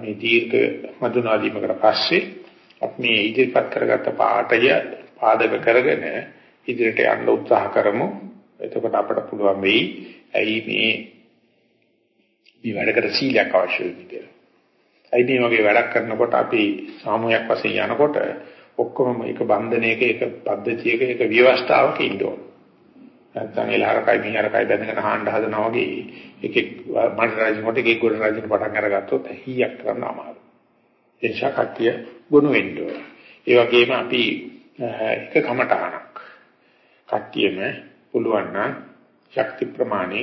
මේ දීර්ඝ මදුනාදීමකට පස්සේ අපි මේ ඉදිරිපත් කරගත්ත පාඩය පාදක කරගෙන ඉදිරියට යන්න උත්සාහ කරමු. එතකොට අපට පුළුවන් වෙයි ඇයි මේ මේ වැඩකට සීලයක් අවශ්‍ය වෙන්නේ කියලා. ඇයි මේ වගේ වැඩක් කරනකොට අපි සාමූහයක් වශයෙන් යනකොට ඔක්කොම එක බන්ධනයක එක පද්ධතියක එක ව්‍යවස්ථාවක ඉන්න ඕන. නැත්නම් එලහරකයි මිහරකයි බැඳගෙන හාන්න හදනවා වගේ එකෙක් මඩ රජින කොට එකෙක් ගොඩ රජින පටන් අරගත්තොත් හීයක් කරන්න අමාරුයි. ඒ නිසා කට්ටිය ගොනු වෙන්න ඕන. ඒ වගේම අපි එක කමටහනක් කට්ටියම පුළුවන් නම් ශක්ති ප්‍රමාණය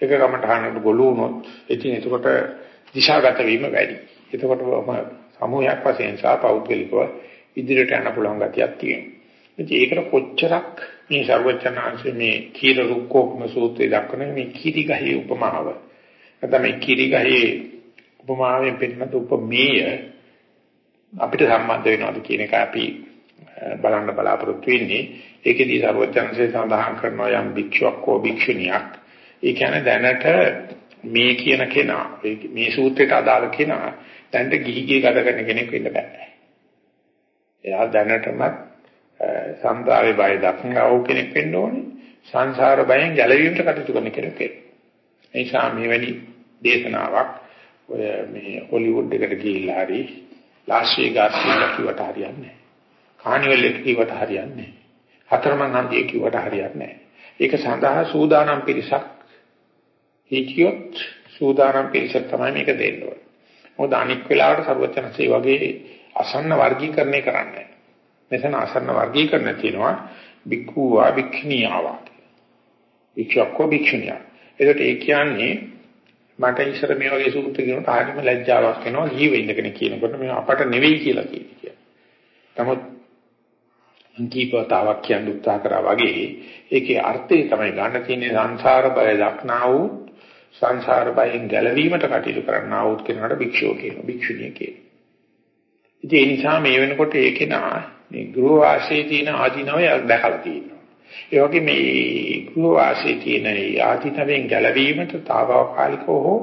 එක කමටහනකට ගොළු වුණොත් ඉතින් එතකොට දිශාගත වීම වැඩි. එතකොට සමූහයක් වශයෙන් සහ පෞද්ගලිකව ඉදිරියට යන්න පුළුවන් ගතියක් තියෙනවා. ඉතින් ඒකට කොච්චරක් මේ ਸਰවචනාංශයේ මේ කීර රුක්කෝපම සූත්‍රය දක්වන මේ කිරි ගහේ උපමාව. නැත්නම් මේ කිරි ගහේ උපමාවෙන් පෙන්නන උපමේය අපිට සම්බන්ධ වෙනවද කියන එක අපි බලන්න බලාපොරොත්තු වෙන්නේ. ඒකෙදී ਸਰවචනසේ සඳහන් කරනවා යම් භික්ෂුවක් හෝ භික්ෂුණියක්. ඒ කියන්නේ දැනට මේ කියන කෙනා මේ සූත්‍රයට අදාළ කෙනා දැනට ගිහිගේ ගත කරන කෙනෙක් වෙන්න බෑ. එයා දැනටමත් සංසාරේ බය දක්නව කෙනෙක් වෙන්න ඕනේ. සංසාර බයෙන් ගැලවීමට කටයුතු කරන කෙනෙක් වෙන්න. ඒ නිසා මෙවැනි දේශනාවක් ඔය මේ හොලිවුඩ් එකට ගිහිල්ලා හරි ලාස් වේගාස් කියලා කිව්වට හරියන්නේ නැහැ. කානිවල් එක කිව්වට හරියන්නේ නැහැ. හතරමං හන්දිය කිව්වට හරියන්නේ නැහැ. ඒක සඳහා සූදානම් පිරිසක් හිටියොත් සූදානම් පිරිසක් තමයි මේක දෙන්න ඕනේ. මොකද අනික් වෙලාවට සර්වචනසේ වගේ අසන්න වර්ගීකරණය කරන්නේ. මෙතන අසන්න වර්ගීකරණ තියෙනවා බික්ඛුවා බික්ඛනියාවා. වික්ෂක්කෝ බික්ෂුණියා. ඒකට ඒ කියන්නේ මට ඉස්සර මේ වගේ සූත්‍ර කියනකොට ආගම ලැජ්ජාවක් වෙනවා ජීව ඉඳගෙන කියනකොට මේ අපට නෙවෙයි කියලා කියන්නේ. නමුත් අන්තිපතාවක් කියන්න උත්සාහ කරා වගේ ඒකේ අර්ථය තමයි ගන්න තියෙන්නේ සංසාර බය දක්නා වූ සංසාර බයෙන් ගැලවීමට කටයුතු කරන්නා වූ කෙනාට භික්ෂුව කියනවා භික්ෂුණිය කියනවා. ඉතින් ඒ නිසා මේ වෙනකොට ඒකේ නා මේ ගෘහ වාසයේ තියෙන ආධිනවය දැකලා තියෙනවා. ඒ වගේ මේ ගෘහ වාසයේ තියෙන ආධිනවෙන් ගැලවීමට తాවකාලිකව හෝ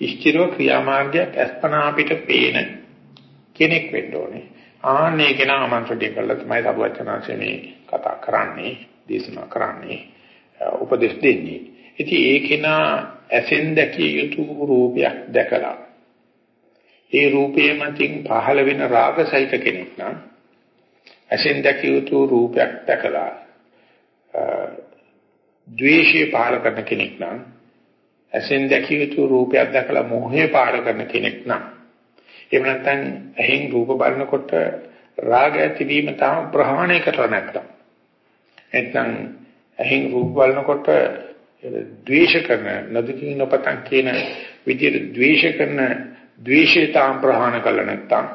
ඉෂ්ටිරව ක්‍රියාමාර්ගයක් අස්පනා අපිට පේන කෙනෙක් වෙන්න ඕනේ. ආන්නේ කෙනා ආමන්ත්‍රණය කළා තමයි සබුවචනාංශේ මේ කතා කරන්නේ, දේශනා කරන්නේ, උපදෙස් දෙන්නේ. ඉතින් ඒ කෙනා ඇසෙන් දැකිය යුතු රූපයක් දැකලා ඒ රූපයේ මතින් පහළ වෙන රාගසහිත කෙනෙක් නම් ඇසෙන් දැකිය යුතු රූපයක් දැකලා ද්වේෂය පහළ කරන කෙනෙක් නම් ඇසෙන් දැකිය යුතු රූපයක් දැකලා මෝහය පහළ කරන කෙනෙක් නම් එහෙම නැත්නම් ඇහෙන් රූප බලනකොට රාග ඇතිවීම තාම ප්‍රහාණය කරලා නැත්තම්. නැත්නම් ඇහෙන් රූප බලනකොට ද්වේෂ කරන නදුකින් නොපතන් කියන විදිහට ද්වේෂ කරන ද්වේෂය තාම ප්‍රහාණ කළා නැත්තම්.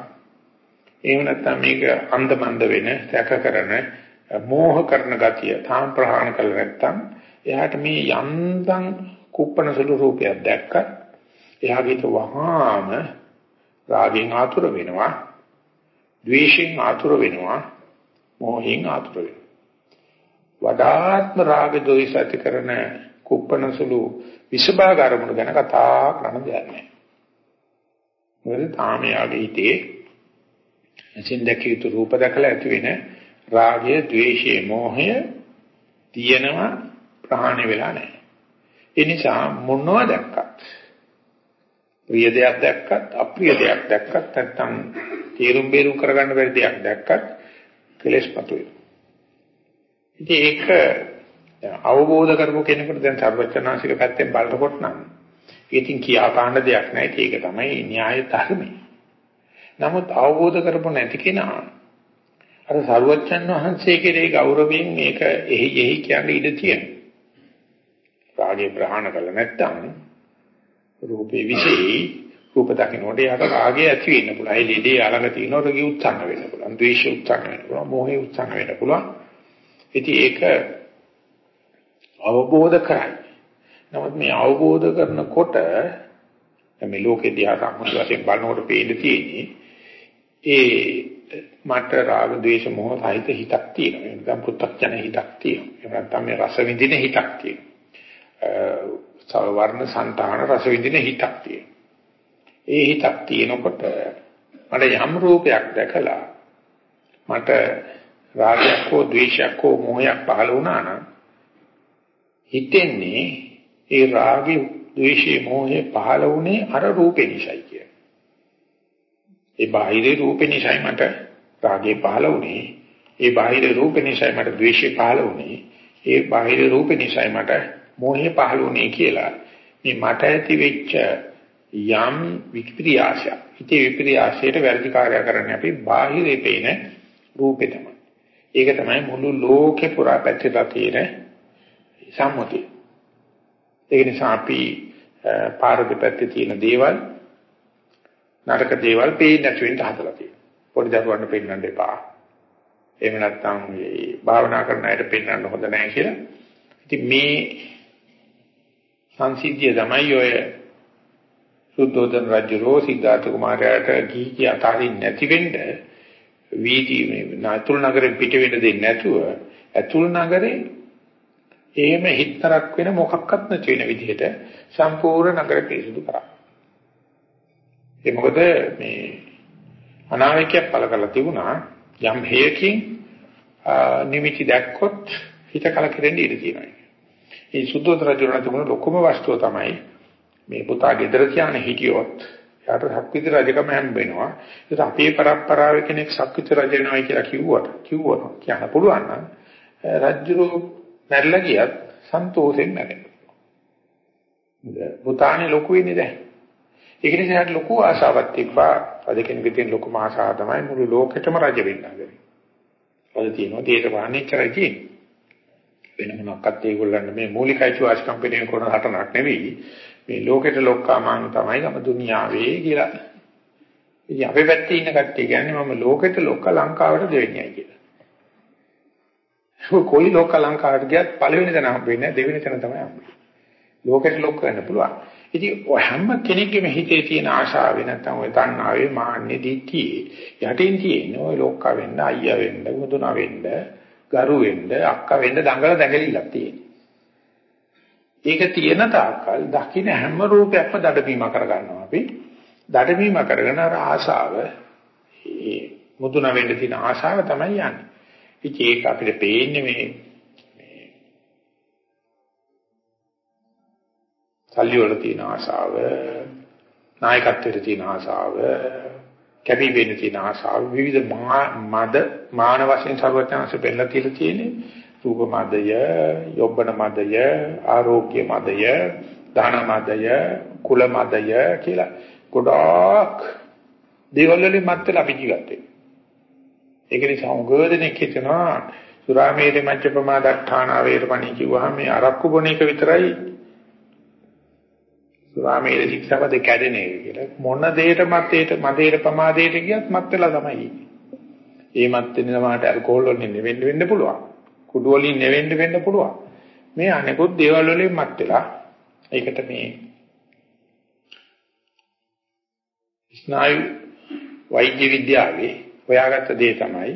එහෙම නැත්නම් මේක අන්දමන්ද වෙන සැක කරන මෝහ කරන ගතිය තාම ප්‍රහාණ කළා නැත්තම් එයාට මේ යන්තම් කුප්පන සුළු රූපයක් දැක්කත් එයාගේ වහාම රාගෙන් ආතුර වෙනවා, ද්වේෂයෙන් ආතුර වෙනවා, මෝහයෙන් ආතුර වෙනවා. වඩාත්ම රාග දෝෂ ඇති කරන කුප්පනසලු විසභාග අරමුණු ගැන කතා කරන්න දෙයක් නැහැ. මොකද තාම යාගේ හිතේ ඇසින් දැකිය යුතු රූප දැකලා ඇති වෙන රාගය, ద్వේෂය, මෝහය තියෙනවා ප්‍රහාණය වෙලා නැහැ. ඒ නිසා මොනවා දැක්කත් ප්‍රිය දෙයක් දැක්කත් අප්‍රිය දෙයක් දැක්කත් නැත්නම් තීරුම් බේරුම් කරගන්න බැරි දෙයක් දැක්කත් කෙලෙස් පතුයි. ඉතින් ඒක අවබෝධ කරපු කෙනෙකුට දැන් සර්වචනාසික පැත්තෙන් බලනකොට නම් ඉතින් කියා පාන්න දෙයක් නැහැ. ඒක තමයි න්‍යාය ධර්මය. නමුත් අවබෝධ කරපො නැති කෙනා අර සර්වචන් වහන්සේ කෙරේ ගෞරවයෙන් මේක එහි එහි කියන්නේ ඉඩ තියෙනවා. රාගේ ප්‍රහාණ කළ නැත්නම් රූපේ විශේෂයි රූප දකින්නකොට යාට රාගය ඇති වෙන්න පුළුවන්. ඒ ලෙඩේ ළඟ තියෙන රෝගී උත්සන්න වෙන්න පුළුවන්. ද්වේෂය උත්සන්න වෙන්න පුළුවන්. මෝහය උත්සන්න වෙන්න පුළුවන්. ඉතින් ඒක අවබෝධ කරයි. නමුත් මේ අවබෝධ කරනකොට මේ ලෝකේ දිහා සම්මුති වශයෙන් බලනකොට පේන්න තියෙන්නේ ඒ මට රාග ద్వේෂ මොහ සහිත හිතක් තියෙනවා. ඒ නිකන් පුත්තක්ජන හිතක් තියෙනවා. එහෙම නැත්නම් මේ රස විඳින හිතක් තියෙනවා. වර්ණ సంతාන රස විඳින හිතක් තියෙනවා. ඒ හිතක් තියෙනකොට මට යම් රූපයක් දැකලා මට රාගයක් හෝ ද්වේෂයක් හෝ මොහයක් පහළ වුණා නම් හිතෙන්නේ ඒ රාගේ ද්වේෂේ මොහේ පහළ වුණේ අර රූපේ නිසායි කිය. ඒ බාහිර රූපේ නිසායි මට රාගේ පහළ වුණේ. ඒ බාහිර රූපේ නිසායි මට ද්වේෂේ පහළ වුණේ. ඒ බාහිර රූපේ නිසායි මට මොහේ පහළ වුණේ කියලා මේ මට ඇති වෙච්ච යම් විප්‍රියාශය. හිතේ විප්‍රියාශයට වැඩි කාර්ය කරන්නේ අපි බාහිරේ පේන රූපේ තමයි. ඒක තමයි මුළු ලෝකේ පුරා පැතිරලා තියෙන සම්මුතිය. ඒ නිසා අපි පාර දෙපැත්තේ තියෙන දේවල් නරක දේවල් පේන්නේ නැති වෙන්න හදලා තියෙනවා. පොඩි දරුවන්ට පෙන්වන්න එපා. එහෙම නැත්නම් මේ භාවනා කරන අයට පෙන්වන්න හොඳ නැහැ කියලා. ඉතින් මේ සංසිද්ධිය තමයි ඔය සුද්ධෝදන රජුරෝ සිද්ධාර්ථ කුමාරයාට ගිහි කිය අතරින් නැති වෙන්න වීදි මේ නාතුල් නගරෙන් පිට වෙන්න දෙන්නේ නැතුව ඇතුල් නගරේ එහෙම හිතරක් වෙන මොකක්වත් නැති වෙන විදිහට සම්පූර්ණ නගර පිරිසුදු කරා. ඒ මොකද මේ අනාවේකයක් පළ කරලා තිබුණා යම් හේයකින් නිමිති දැක්කොත් හිත කලකිරෙන්න ඉඩ තියෙනවා. ඒ සුද්ධෝදන රජුරණ තිබුණ ලොකුම වස්තුව තමයි මේ පුතා ගෙදර කියන්නේ හිටියොත් යාට සක්විති රජකම හම්බ වෙනවා. ඒක අපේ પરම්පරාවේ කෙනෙක් සක්විති රජ වෙනවයි කියලා කිව්වට කිව්වොත් කියන්න පුළුවන් නම් රජුරෝ මැරිලා ගියත් සන්තෝෂෙන් මැරෙනවා. පුතානේ ලොකු වෙන්නේ දැන්. ඒක නිසා ලොකු ආශාවක් තිබ්බා. රජ කෙනෙකුට තියෙන ලොකුම ආශාව තමයි මුළු ලෝකෙටම රජ වෙන්න හදන්නේ. අද තියෙනවා දේශපාලනේ ඉච්චරයි තියෙන්නේ. වෙන මොනක්වත් ඒගොල්ලන්ට මේ මූලිකයි වාස්කම් පිටින් කරන හටනක් නෙවෙයි. මේ ලෝකෙට ලොක්කා මං තමයි ගම දුනියාවේ කියලා. ඉතින් අපේ පැත්තේ ඉන්න කට්ටිය කියන්නේ මම ලෝකෙට ලොක්කා ලංකාවට දෙවෙනියයි කියලා. කොයි ලෝක ලංකාවට ගියත් පළවෙනි තැන හම්බෙන්නේ දෙවෙනි තැන තමයි හම්බෙන්නේ. ලෝකෙට ලොක් වෙන්න පුළුවන්. ඉතින් ඔය හැම කෙනෙක්ගේම හිතේ තියෙන ආශාවේ නැත්නම් ඔය තණ්හාවේ මාන්නේ දිට්ඨියේ යටින් තියෙන ඔය ලෝක වෙන්න අයියා වෙන්න මුදුනා වෙන්න ගරු වෙන්න අක්කා වෙන්න දඟල දැඟලිලා තියෙනවා. ඒක තියෙන තාක්කල් දකින්න හැම රූපයක්ම දඩබීම කරගන්නවා අපි. දඩබීම කරගෙන අර ආශාව ඒ මුදුන වෙන්න තියෙන ආශාව තමයි යන්නේ. ඉතින් ඒක අපිට පේන්නේ මේ මේ සල්ලි වල තියෙන ආශාව, නායකත්වයට තියෙන ආශාව, කැපී වෙන්න තියෙන ආශාව විවිධ මද මාන වශයෙන් සර්වඥාන්සේ පෙන්නලා තියලා තියෙන්නේ රූප මදය, යොබ්බන මදය, ආරෝග්‍ය මදය, දාන මදය, කුල මදය කියලා ගොඩාක් දේවල් වලින් මත් වෙලා අපි ජීවත් වෙන්නේ. ඒක නිසා උගෝදෙනෙක් හිතනවා සුරාමේරේ මච්ච ප්‍රමාදට්ඨාන වේරමණී කිව්වහම මේ අරක්කු බොන එක විතරයි සුරාමේරේ ශික්ෂාපද කැඩෙන එක කියලා. මොන දෙයකට මතේට මදේට ප්‍රමාදයට ගියත් මත් වෙලා තමයි ඉන්නේ. ඒ මත් වෙන සමාහට ඇල්කොහොල් වලින් නෙවෙන්න වෙන්න පුළුවන්. කුඩු වලින් නෙවෙන්න වෙන්න පුළුවන්. මේ අනෙකුත් දේවල් වලින් මත් වෙලා ඒකට මේ ස්නායු වෛද්‍ය විද්‍යාවේ හොයාගත්ත දේ තමයි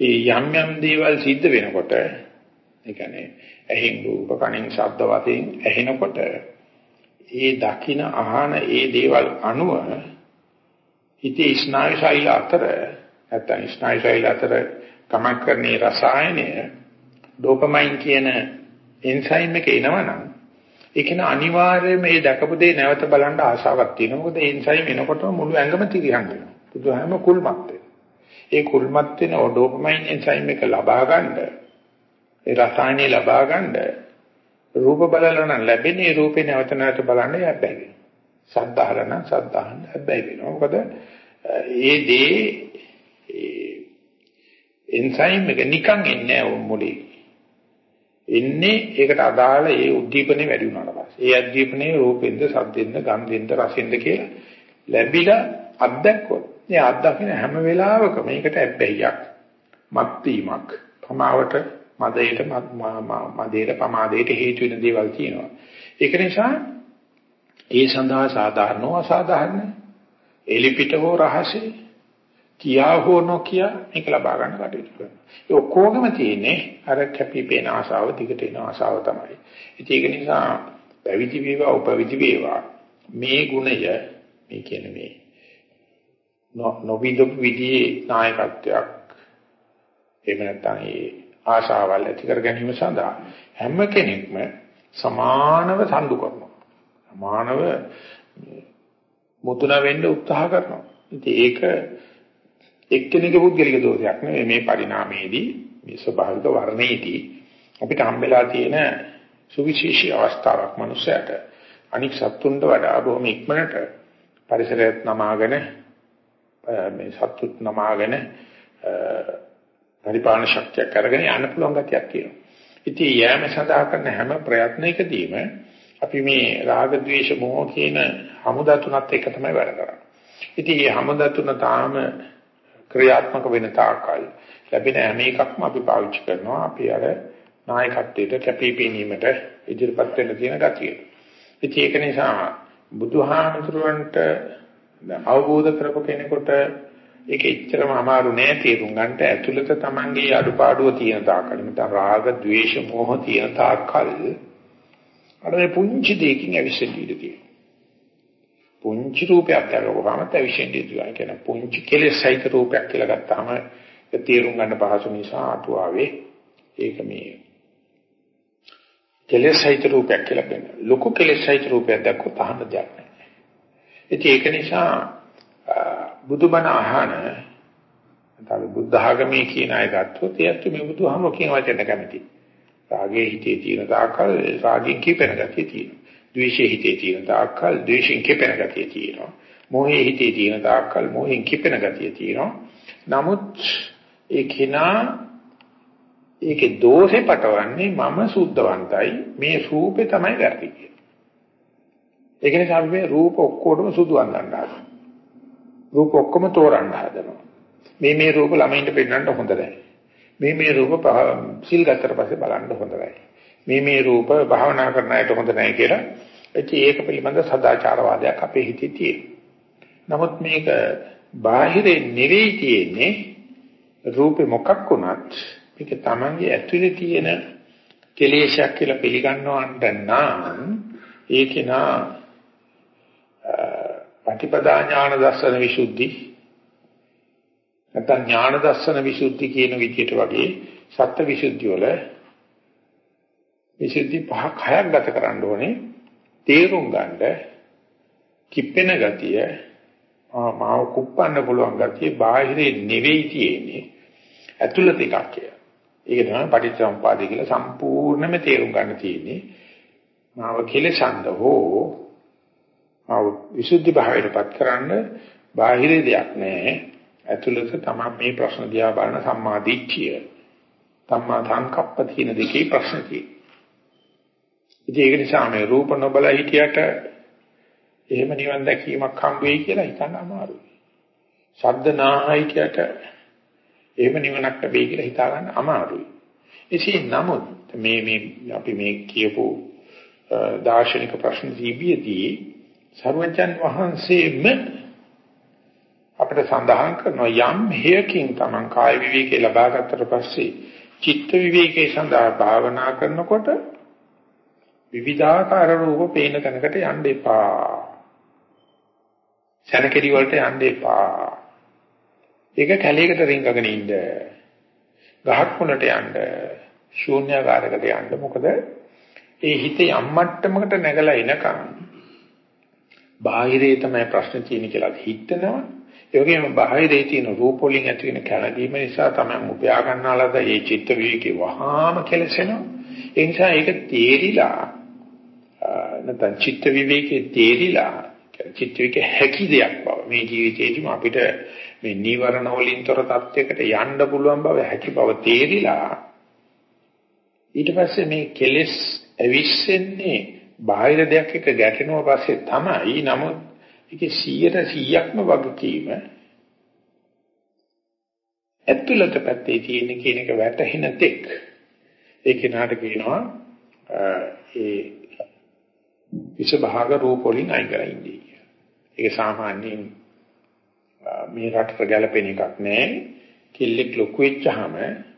මේ යම් යම් දේවල් සිද්ධ වෙනකොට ඒ කියන්නේ ඇහින් රූප කනින් ශබ්ද වශයෙන් ඇහෙනකොට ඒ දකින අහන ඒ දේවල් අනුව හිතේ ස්නායු ශෛල අතර නැත්නම් ස්නායු ශෛල අතර ගමන් කරන්නේ රසායනය ඩෝපමයින් කියන එන්සයිම් එක එනවනම් ඒක න අනිවාර්යයෙන්ම මේ දැකපු දේ නැවත බලන්න ආශාවක් තියෙනවා. මොකද එන්සයිම් එනකොටම මුළු ඇඟම තිරියන් වෙනවා. බුදුහාම කුල්මත් වෙනවා. ඒ කුල්මත් වෙන ඩෝපමයින් එන්සයිම් එක ලබා ගන්න ඒ රසායනය ලබා ගන්න රූප බලලා නම් ලැබෙන්නේ රූපේ නැවත නැවත බලන්න යැබැයි. සද්ධාරණ සද්ධාහන හැබැයි වෙනවා. මොකද ඒ දේ එන්සයිම් එක නිකන් එන්නේ නැහැ මුලේ. එන්නේ ඒකට අදාළ ඒ උද්දීපනේ වැඩි වුණාට පස්සේ. ඒ උද්දීපනේ රූපෙන්ද, ශබ්දෙන්ද, ගන්ධෙන්ද, රසෙන්ද කියලා ලැබිලා අත්දැක්කොත් මේ අත්දකින්න හැම වෙලාවකම මේකට ඇබ්බැහියක්, මත් වීමක්, ප්‍රමාවට, මදයට, මදයට, ප්‍රමාදයට හේතු වෙන දේවල් තියෙනවා. ඒක නිසා ඒ සඳහා සාධාරණව අසාධාරණ එලිපිට හෝ රහසේ කියා හෝ නොකිය මේක ලබා ගන්න කටයුතු කරනවා. ඒ ඔක්කොගම තියෙන්නේ අර කැපිපේන ආසාව දිගට එන ආසාව තමයි. ඒක නිසා පැවිදි වේවා උපවිදි වේවා මේ ගුණය මේ කියන්නේ මේ නොවිදු විදියේ නායකත්වයක් එහෙම නැත්නම් ඒ ආශාවල් ඇති කර ගැනීම සඳහා හැම කෙනෙක්ම සමානව සම්දු කරනවා. සමානව මුතුන වෙන්න උත්සාහ කරනවා. ඉතින් ඒක එක්කෙනෙකුගේ පුද්ගලික දෝෂයක් නෙවෙයි මේ පරිණාමයේදී මේ ස්වභාවික වර්ණයේදී අපිට හම්බෙලා තියෙන සුවිශේෂී අවස්ථාවක් මනුස්සයට අනික් සත්තුන්ට වඩා බොහොම ඉක්මනට පරිසරයත් නමාගෙන මේ සත්තුත් නමාගෙන පරිපාලන ශක්තියක් අරගෙන යන්න පුළුවන් ගතියක් තියෙනවා. ඉතින් යෑම සඳහා කරන හැම ප්‍රයත්නයකදීම අපි මේ රාග ద్వේෂ මොහ කියන හමුදා තුනත් එක තමයි වැඩ කරන්නේ. ඉතින් මේ හමුදා තුන තාම ක්‍රියාත්මක වෙන තාකල් ලැබෙන හැම එකක්ම අපි පාවිච්චි කරනවා. අපි අර නායකත්වයට කැපිපෙනීමට ඉදිරිපත් වෙන්න තියෙන ගතිය. ඉතින් ඒක නිසා බුදුහාමුදුරන්ට අවබෝධ කරපු කෙනෙකුට ඒක එච්චරම අමාරු නෑ තේරුම් ගන්නට ඇතුළත තමන්ගේ අඩුපාඩුව තියෙන තාක්කල් නැත්නම් රාග, ద్వේෂ, මෝහ තියෙන තාක්කල් අර මේ පුංචි දෙයකින් ඇවිස්සෙන්න ඉඩ තියෙනවා. පුංචි රූපයක් දරවම තවිෂෙන්දී දුවයි කියන පුංචි කෙලෙසයික රූපයක් කියලා ගත්තාම ඒ තේරුම් ගන්න පහසු නිසා අටුවාවේ ඒක මේ කෙලෙසයික රූපයක් කියලා කියනවා. ලොකු කෙලෙසයික රූපයක් දැක්කොත් අහන්න දෙයක් නැහැ. ඒක නිසා බුදුබණ අහන නැත්නම් බුද්ධ ආගමේ කියන අය ගත්තොත් ඒත් මේ බුදුහාමෝ කියන වචන කැමති. රාගයේ හිතේ තියෙන තාකල් රාගයෙන් කිපෙන ගතිය තියෙනවා. ද්වේෂයේ හිතේ තියෙන තාකල් ද්වේෂයෙන් කිපෙන ගතිය තියෙනවා. මෝහයේ හිතේ තියෙන තාකල් මෝහයෙන් කිපෙන ගතිය තියෙනවා. නමුත් ඒ කෙනා ඒකේ දෝෂේ පටවන්නේ මම සුද්ධවන්තයි මේ රූපේ තමයි වැරදි කියන්නේ. ඒක නිසා අපි මේ රූප ඔක්කොටම සුදු අඳින්න හදනවා. රූප ඔක්කොම තෝරන්න හදනවා. මේ මේ රූප ළමයින්ට පෙන්වන්න හොඳ නැහැ. මේ මේ රූප සිල් ගත්තට පස්සේ බලන්න හොඳ නැහැ. මේ මේ රූප භාවනා කරන අයට හොඳ නැහැ කියලා ඒක පිළිබඳ සදාචාරවාදයක් අපේ හිතේ තියෙනවා. නමුත් මේක බාහිරේ නෙවෙයි තියෙන්නේ රූපේ මොකක් වුණත් මේක Tamange ඇතුලේ තියෙන කෙලේශයක් කියලා පිළිගන්නවන්ට නම් ඒකේනා පටිපදා ඥාන දර්ශන විසුද්ධි නැත්නම් ඥාන දර්ශන විසුද්ධි කියන විදිහට වගේ සත්‍ය විසුද්ධි වල විසුද්ධි පහක් හයක් ගත කරන්න ඕනේ තේරුම් ගන්න කිප්පෙන ගතිය මාව කුප්පන්න පුළුවන් ගතිය බාහිරේ නෙවෙයි තියෙන්නේ ඇතුළත එකක් කියලා. ඒක තමයි පටිච්චසමුපාදය කියලා සම්පූර්ණයෙන්ම තේරුම් ගන්න තියෙන්නේ. මාව කෙලසඳ හෝ ආව විසුද්ධි භාවයටපත් කරන්න බාහිර දෙයක් නැහැ. ඇතුළත තමයි මේ ප්‍රශ්න දිහා බලන සම්මා දිට්ඨිය. සම්මා සංකප්ප තියෙන දෙකේ ප්‍රශ්න තියෙන්නේ. ඒක නිසා මේ රූප නොබල හිටියට එහෙම නිවන් දැකීමක් හම් වෙයි කියලා හිතන්න අමාරුයි. ශබ්ද නාහිකයට එහෙම නිවනක් ලැබෙයි කියලා හිතා ගන්න අමාරුයි. එසේ නමුත් මේ මේ අපි මේ කියපු දාර්ශනික ප්‍රශ්න දීබියදී සර්වජන් වහන්සේම අපිට සඳහන් කරනවා යම් හේයකින් Taman කාය විවේකේ ලබා ගත්තට පස්සේ චිත්ත විවේකේ සඳහා භාවනා කරනකොට විවිධාකාර රූප පේන තැනකට යන්න එපා. සැනකෙලි වලට යන්න එපා. ඒක කැලේකට රිංගගෙන ඉන්න. ගහක් මුලට යන්න. ශූන්‍යාකාරයකට යන්න. මොකද ඒ හිත යම් මට්ටමකට නැගලා එනකම් බාහිරේ තමයි ප්‍රශ්න තියෙන්නේ කියලා හිතනවා. ඒ වගේම බාහිරේ තියෙන රූප වලින් ඇති වෙන කැළඹීම නිසා තමයි උපයා ගන්නාලද මේ චිත්ත විවේකේ වහාම කෙලසෙනවා. ඒ නිසා ඒක තේරිලා නැත්නම් චිත්ත විවේකේ තේරිලා චිත්ත විවේක හැකි දෙයක් බව මේ ජීවිතේදීම අපිට මේ නීවරණ වලින් තොර තත්යකට යන්න පුළුවන් බව හැකි බව තේරිලා ඊට පස්සේ මේ කෙලෙස් ඇවිස්සෙන්නේ බාහිර දෙයක් එක්ක ගැටෙනවා පස්සේ තමයි නමුත් ඒකේ 100%ක්ම වගකීම ඇතුළත පැත්තේ තියෙන කියන එක වැටහෙන තෙක් ඒ කෙනාට කියනවා ඒ විෂ භාග රූප වලින් අයින් කරලා ඉන්නේ කියලා. ඒක සාමාන්‍යයෙන් මේ රටට ගැලපෙන එකක් නෑ. කෙල්ලෙක් ලොකු වෙච්චාම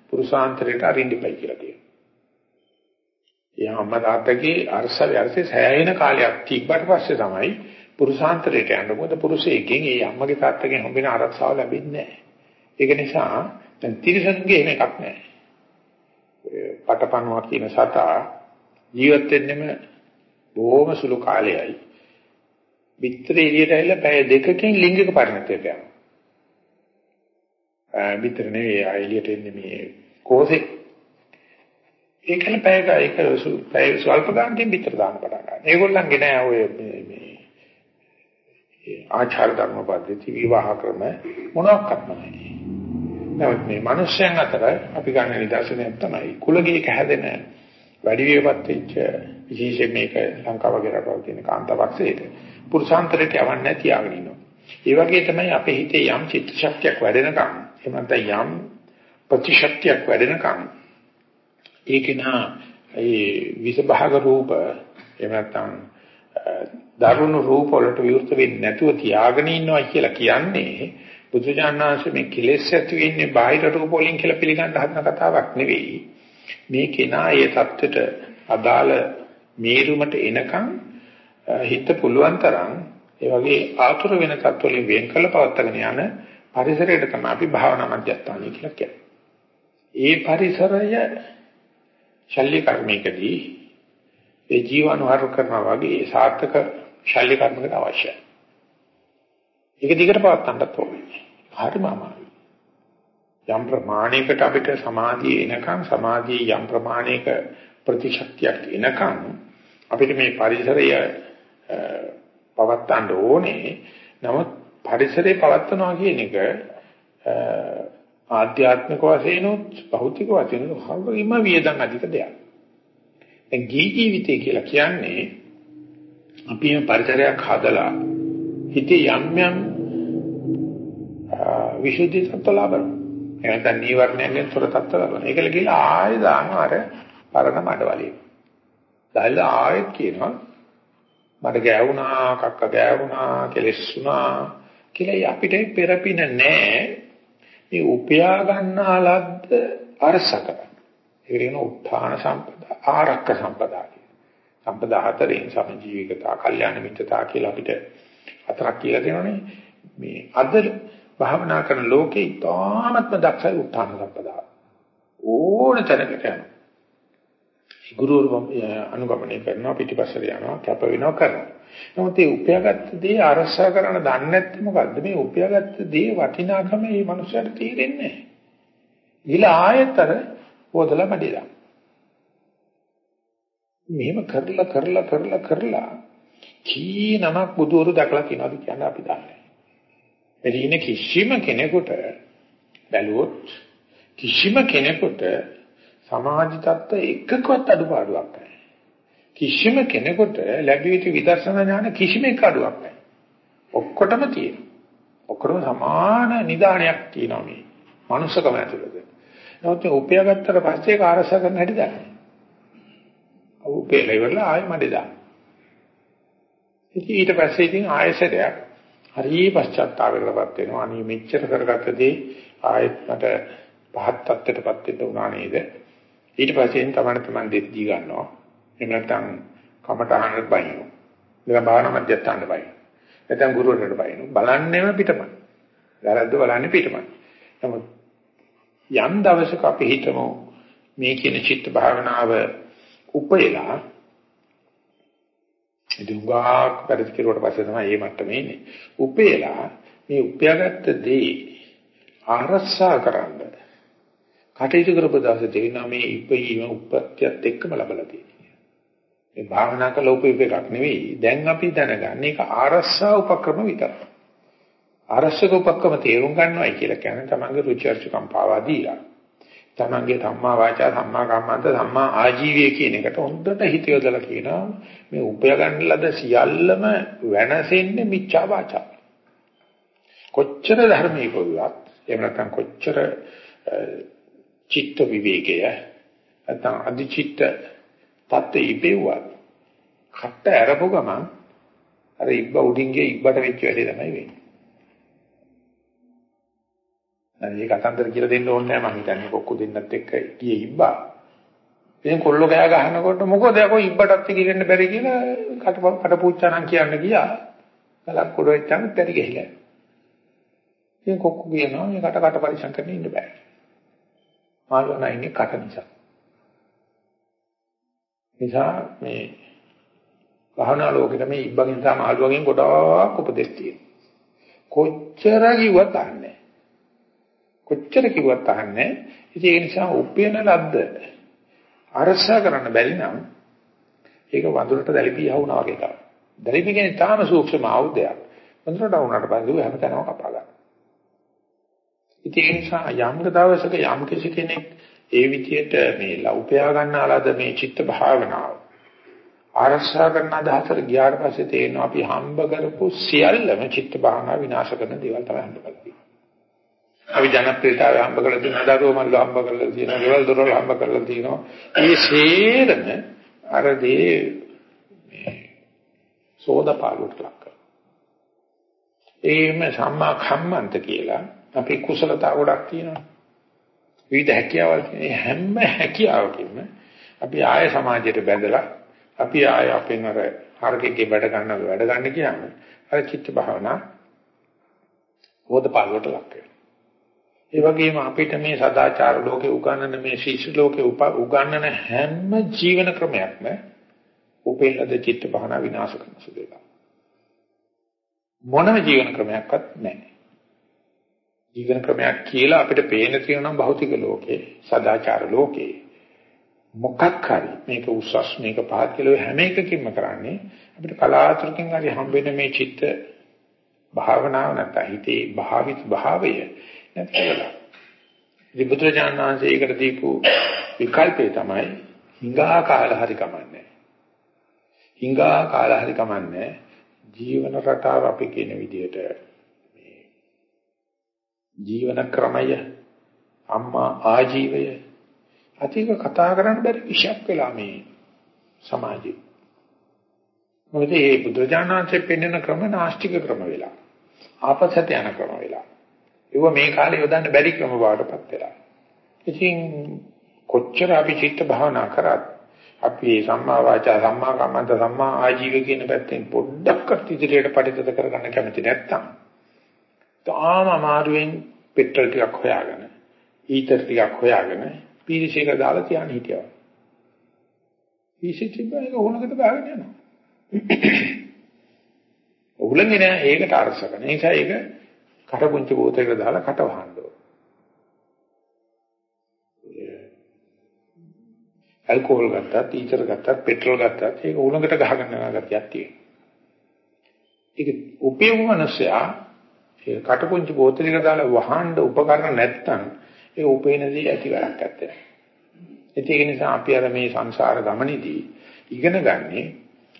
පුරුෂාන්තරයට අරින්න ඉපයි කියලා කියනවා. ඒ අම්මා තාත්තගේ අරසල අරසේ සෑහෙන කාලයක් තිබ්බට පස්සේ තමයි පුරුෂාන්තරයට යන්න. මොකද පුරුෂයෙක්ගෙන් ඒ අම්මගේ තාත්තගෙන් හම්බෙන ආරක්ෂාව ලැබෙන්නේ නැහැ. ඒක නිසා දැන් තිරසනුගේ එහෙම එකක් නැහැ. පටපණුවා කියන සතා ජීවත් වෙන්නෙම බොහොම සුළු කාලයයි. පිටර එළියට ඇවිල්ලා පැය දෙකකින් ලිංගික පරිණතයට යනවා. පිටර නෙවෙයි එළියට එන්නේ මේ කෝසේ. ඒකල පැය ඒක පැය ස්වල්ප ගානකින් පිටර දාන්න පටන් ගන්නවා. ඒගොල්ලන්ගේ නෑ ඔය මේ මේ ආචාර ධර්ම පද්ධති විවාහ ක්‍රම මොනක්වත් නැහැ. නමුත් මේ මිනිස්යන් අතර අපි ගන්න නිදර්ශනයක් තමයි කුලගියක හැදෙන වැඩි වියපත් වෙච්ච විශේෂයෙන් මේක ලංකාව වගේ රටවල් තියෙන කාන්තාවක්සේට පුරුෂාන්තරයට යවන්නේ නැති ආගෙන ඉන්නවා. ඒ වගේ තමයි අපේ හිතේ යම් චිත්ත ශක්තියක් වැඩෙනකම් එහෙම නැත්නම් යම් ප්‍රතිශක්තියක් වැඩෙනකම් ඒක නා ඒ විසභාග රූප එහෙම නැත්නම් දරුණු රූප වලට විවෘත වෙන්නේ නැතුව තියාගෙන ඉන්නවා කියලා කියන්නේ බුදුජානනාංශ මේ කෙලෙස් ඇති වෙන්නේ බාහිර රූප වලින් කියලා පිළිගන්න හදන කතාවක් නෙවෙයි. මේ කෙනා ඒ தත්වෙට අදාළ මේරුමට එනකන් හිත පුළුවන් තරම් ඒ වගේ ආතුර වෙන තත්වලින් වෙන් කළ පවත්තගෙන යන පරිසරයට තමයි අපි භාවනා මධ්‍යස්ථානය කියලා කියන්නේ. ඒ පරිසරය ශල්‍ය කර්මයකදී ඒ ජීවනුහාර කරනවා වගේ සාර්ථක ශල්‍ය කර්මකට අවශ්‍යයි. ඒක දිගට පවත්වන්නත් ඕනේ. හරිම අමාරුයි. යම් ප්‍රමාණයකට අපිට සමාධිය එනකන් සමාධියේ යම් ප්‍රමාණයක ප්‍රතිශක්තියක් එනකන් අපිට මේ පරිසරය පවත්වන්න ඕනේ. නමුත් පරිසරය පවත්වනවා කියන එක ආධ්‍යාත්මික වශයෙන් උත් භෞතික වශයෙන් හරිම වියදම් අධික දෙයක්. දැන් ගී ජීවිතය කියලා කියන්නේ අපි මේ පරිසරයක් හදලා හිතේ යම් යම් විසුද්ධි තත්ත්ව ලබනවා. එහෙනම් නීවරණයෙන් තොර තත්ත්ව ලබනවා. ඒකල ගිහලා ආයෙ දානවා අර පරණ මඩවලිය. දැල්ලා ආයෙත් කියනවා මට ගෑවුනා, කක්ක ගෑවුනා, කෙලස් වුණා කියලා අපිට පෙරපින නැහැ. මේ උපයා ගන්නාලද්ද අරසක. ඒක කියන උත්ථාන සම්පදා, ආරක්ක සම්පදා සම්පදා හතරෙන් සමජීවිකතා, කල්යාණ මිත්‍රතා කියලා අපිට හතරක් කියලා දෙනවනේ. මේ අද භාවනා කරන ලෝකේ ඉතාමත්ම දක්ෂයි උත්හාන සම්පදා. ඕන තැනකට යනවා. ගුරුවරු අනුගමනය කරනවා පිටිපස්සට යනවා කැප වෙනවා කරනවා. නමුත් මේ උපයාගත්ත දේ අරසා කරන දන්නේ නැත්නම් මොකද්ද මේ උපයාගත්ත දේ වටිනාකම මේ මනුස්සයාට තේරෙන්නේ නැහැ. ඊළා ආයතර පොදලා මැදිලා. මෙහෙම කරලා කරලා කරලා කරලා කී නමක් බුදුවරු දැකලා කියනවාද කියන අපි දන්නේ. එදින කිසිම කෙනෙකුට බැලුවොත් කිසිම කෙනෙකුට සමාජ තත්ත්ව එකකවත් අඩුපාඩුවක් නැහැ. කිසිම කෙනෙකුට ලැබිය යුතු විදර්ශනා ඥාන කිසිම එක අඩුවක් නැහැ. ඔක්කොටම තියෙනවා. ඔක්කොම සමාන නිදානයක් තියෙනවා මේ. මනුස්සකම ඇතුළත. නමුත් උපයාගත්තට පස්සේ ඒක ආරස කරන්න හැටි දන්නේ. උපේලා ඉවරලා ආයෙ මඩේ දාන්න. ඉතින් ඊට පස්සේ ඉතින් ආයෙසරයක් හරි පශ්චාත්තාපයකටපත් වෙනවා. අනේ මෙච්චර කරගත්ත දේ ආයෙත් මට පහත් තත්ත්වයටපත් වෙන්න උනා නේද? ඊට පස්සේ තමයි තමන් දෙති ගන්නවා. එහෙම නැත්නම් කමටහනට බයිනු. ඒක භාවනා මධ්‍යස්ථානට බයිනු. නැත්නම් ගුරුවරට බයිනු. බලන්නේම පිටමයි. වැරද්ද බලන්නේ පිටමයි. නමුත් යම් දවසක අපි හිතමු මේ කියන චිත්ත භාවනාව උපයලා දුඟාක් පරිදි කෙරුවට පස්සේ තමයි මේ මට්ටමේ ඉන්නේ. උපේලා මේ උපයාගත්ත දේ ආරස්සා කරන්න කටයුතු කරපු දවසේ තේරෙනවා මේ ඉපීම උපත්යත් එක්කම ලබලා තියෙනවා. මේ භාවනා කළ උපයප එකක් නෙවෙයි. දැන් අපි දැනගන්නේ ඒක ආරස්සා උපක්‍රම විතරයි. ආරස්සක උපක්‍රම තේරුම් ගන්නවයි කියලා කියන්නේ තමන්ගේ රුචි අරුචිකම් පාවා දීලා. තමන්ගේ සම්මා වාචා සම්මා කම්මන්ත සම්මා ආජීවය කියන එකට හොඳට හිත යොදලා කියනවා මේ උපය ගන්න ලද සියල්ලම වෙනසෙන්නේ මිච්ඡා වාචා කොච්චර ධර්මී පොදුවත් එහෙම නැත්නම් කොච්චර චිත්ත විවේකය නැත්නම් අධිචිත්ත තත්ත්ව ඉපෙව්වත් කට ඇරපු ගමන් අර ඉබ්බ උඩින් ගිය ඉබ්බට වෙච්ච වැඩේ තමයි වෙන්නේ. දැන් මේ කතන්දර කියලා දෙන්න ඕනේ නැහැ මම හිතන්නේ කොක්කු දෙන්නත් එක්ක ගියේ ඉබ්බා. ඉතින් කොල්ලෝ ගෑ ගහනකොට මොකද යකෝ ඉබ්බටත් කිරෙන්න බැරි කියලා කට කට පුච්චානම් කියන්න ගියා. ගලක් කොට වෙච්චාම පෙරි ගිහිලා. ඉතින් කොක්කු කියනවා මේ කට කට පරිසම් කරන්න ඉන්න බෑ. මාළුවා නැන්නේ කට නිසා. නිසා මේ භාවනා ලෝකෙට මේ ඉබ්බගෙන් තමයි මාළුවගෙන් ගොඩාක් උපදෙස් තියෙනවා. කොච්චර කිව්වත් අහන්නේ කොච්චර කිව්වත් අහන්නේ ඉතින් ඒ නිසා උපේන ලද්ද අරසා කරන්න බැරි නම් ඒක වඳුරට දැලිපිය වුණා වගේ තමයි. දැලිපිය කියන්නේ තාම සූක්ෂම ආයුධයක්. වඳුරට වුණාට පස්සේ හැමතැනම කපා ගන්න. ඉතින් ඒ නිසා යම් දවසක යම් කිසි කෙනෙක් ඒ විදියට මේ ලෞපයා ගන්නාලාද මේ චිත්ත භාවනාව ආරක්ෂා කරන අදහසට ගියාට පස්සේ තේරෙනවා අපි හම්බ කරපු සියල්ලම චිත්ත භාවනාව විනාශ කරන දේවල් තමයි හම්බ කරන්නේ. අපි ජනප්‍රියතාවය හම්බ කරලා තියෙනවා, දරුවෝ මල්ල හම්බ කරලා තියෙනවා, ගෙවල් දොරවල් හම්බ කරලා තියෙනවා. මේ සේරම අර දේ මේ සෝදපාලුවට ලක් කරනවා. ඒම සම්මා කම්මන්ත කියලා අපි කුසලතා ගොඩක් තියෙනවා. විවිධ හැකියාවල් තියෙන හැම හැකියාවකින්ම අපි ආය සමාජයට බැඳලා අපි ආය අපෙන් අර හරකෙකේ වැඩ ගන්න වැඩ ගන්න කියන්නේ අර චිත්ත භාවනා හොදපාලුවට ලක් වෙනවා. ඒ වගේම අපිට මේ සදාචාර ලෝකේ උගන්වන මේ ශිෂ්‍ය ලෝකේ උගන්වන හැම ජීවන ක්‍රමයක්ම උපේලද චිත්ත භාවනා විනාශ කරන සුදුක. මොනම ජීවන ක්‍රමයක්වත් නැහැ. ජීවන ක්‍රමයක් කියලා අපිට පේන තියෙනවා භෞතික ලෝකේ සදාචාර ලෝකේ මොකක් හරි මේක උසස් මේක පහත් කියලා හැම එකකින්ම කරන්නේ අපිට කලාතුරකින් හරි හම්බෙන මේ චිත්ත භාවනාව නැත්නම් හිතේ භාවිත භාවය නැති කියලා. ඉතින් බුදුරජාණන් වහන්සේ ඒකට දීපු විකල්පේ තමයි හිඟා කාල හරි කමන්නේ. හිඟා කාල හරි කමන්නේ ජීවන රටාව අපි කියන විදිහට මේ ජීවන ක්‍රමය අම්මා ආජීවය අතික කතා කරන්න බැරි විශයක් වෙලා මේ සමාජයේ. මොකද මේ බුදුරජාණන්සේ පෙන්වන ක්‍රම නාස්තික ක්‍රම වෙලා. ආපසට යන ක්‍රම වෙලා. ඒව මේ කාලේ යොදන්න බැරි ක්‍රම බවටපත් වෙලා. ඉතින් කොච්චර අපි චිත්ත භාවනා කරත් අපි සම්මා වාචා සම්මා කම්මන්ත සම්මා ආජීව කියන පැත්තෙන් පොඩ්ඩක්වත් ඉදිරියට පරිතත කරගන්න කැමති නැත්තම් තාම අමාරුවෙන් පෙට්‍රල් ටිකක් හොයාගෙන ඊතර ටිකක් හොයාගෙන පීරිසයක දාලා තියාන හිටියා. පීරිසෙ තිබ්බා ඒක උහුලකට ගහගෙන යනවා. [COUGHS] උහුලන්නේ නෑ ඒකට අරස කරන. ඒ නිසා ඒක කටපුංචි බෝතලයකට දාලා කට වහන්න ඕන. ඇල්කොහොල් ගත්තත්, ඊතර ගත්තත්, පෙට්‍රල් ගත්තත් ඒක උලඟට ගහගන්න ගතියක් තියෙනවා. ඒක උපයෝග මනසයා ඒ කටපුංචි බෝතලයකට දාලා වහන්න උපකරණ නැත්තම් ඒ උපේනදී ඇති වැඩක් නැත්තේ. ඒක නිසා අපි අර මේ සංසාර ගමනේදී ඉගෙන ගන්නේ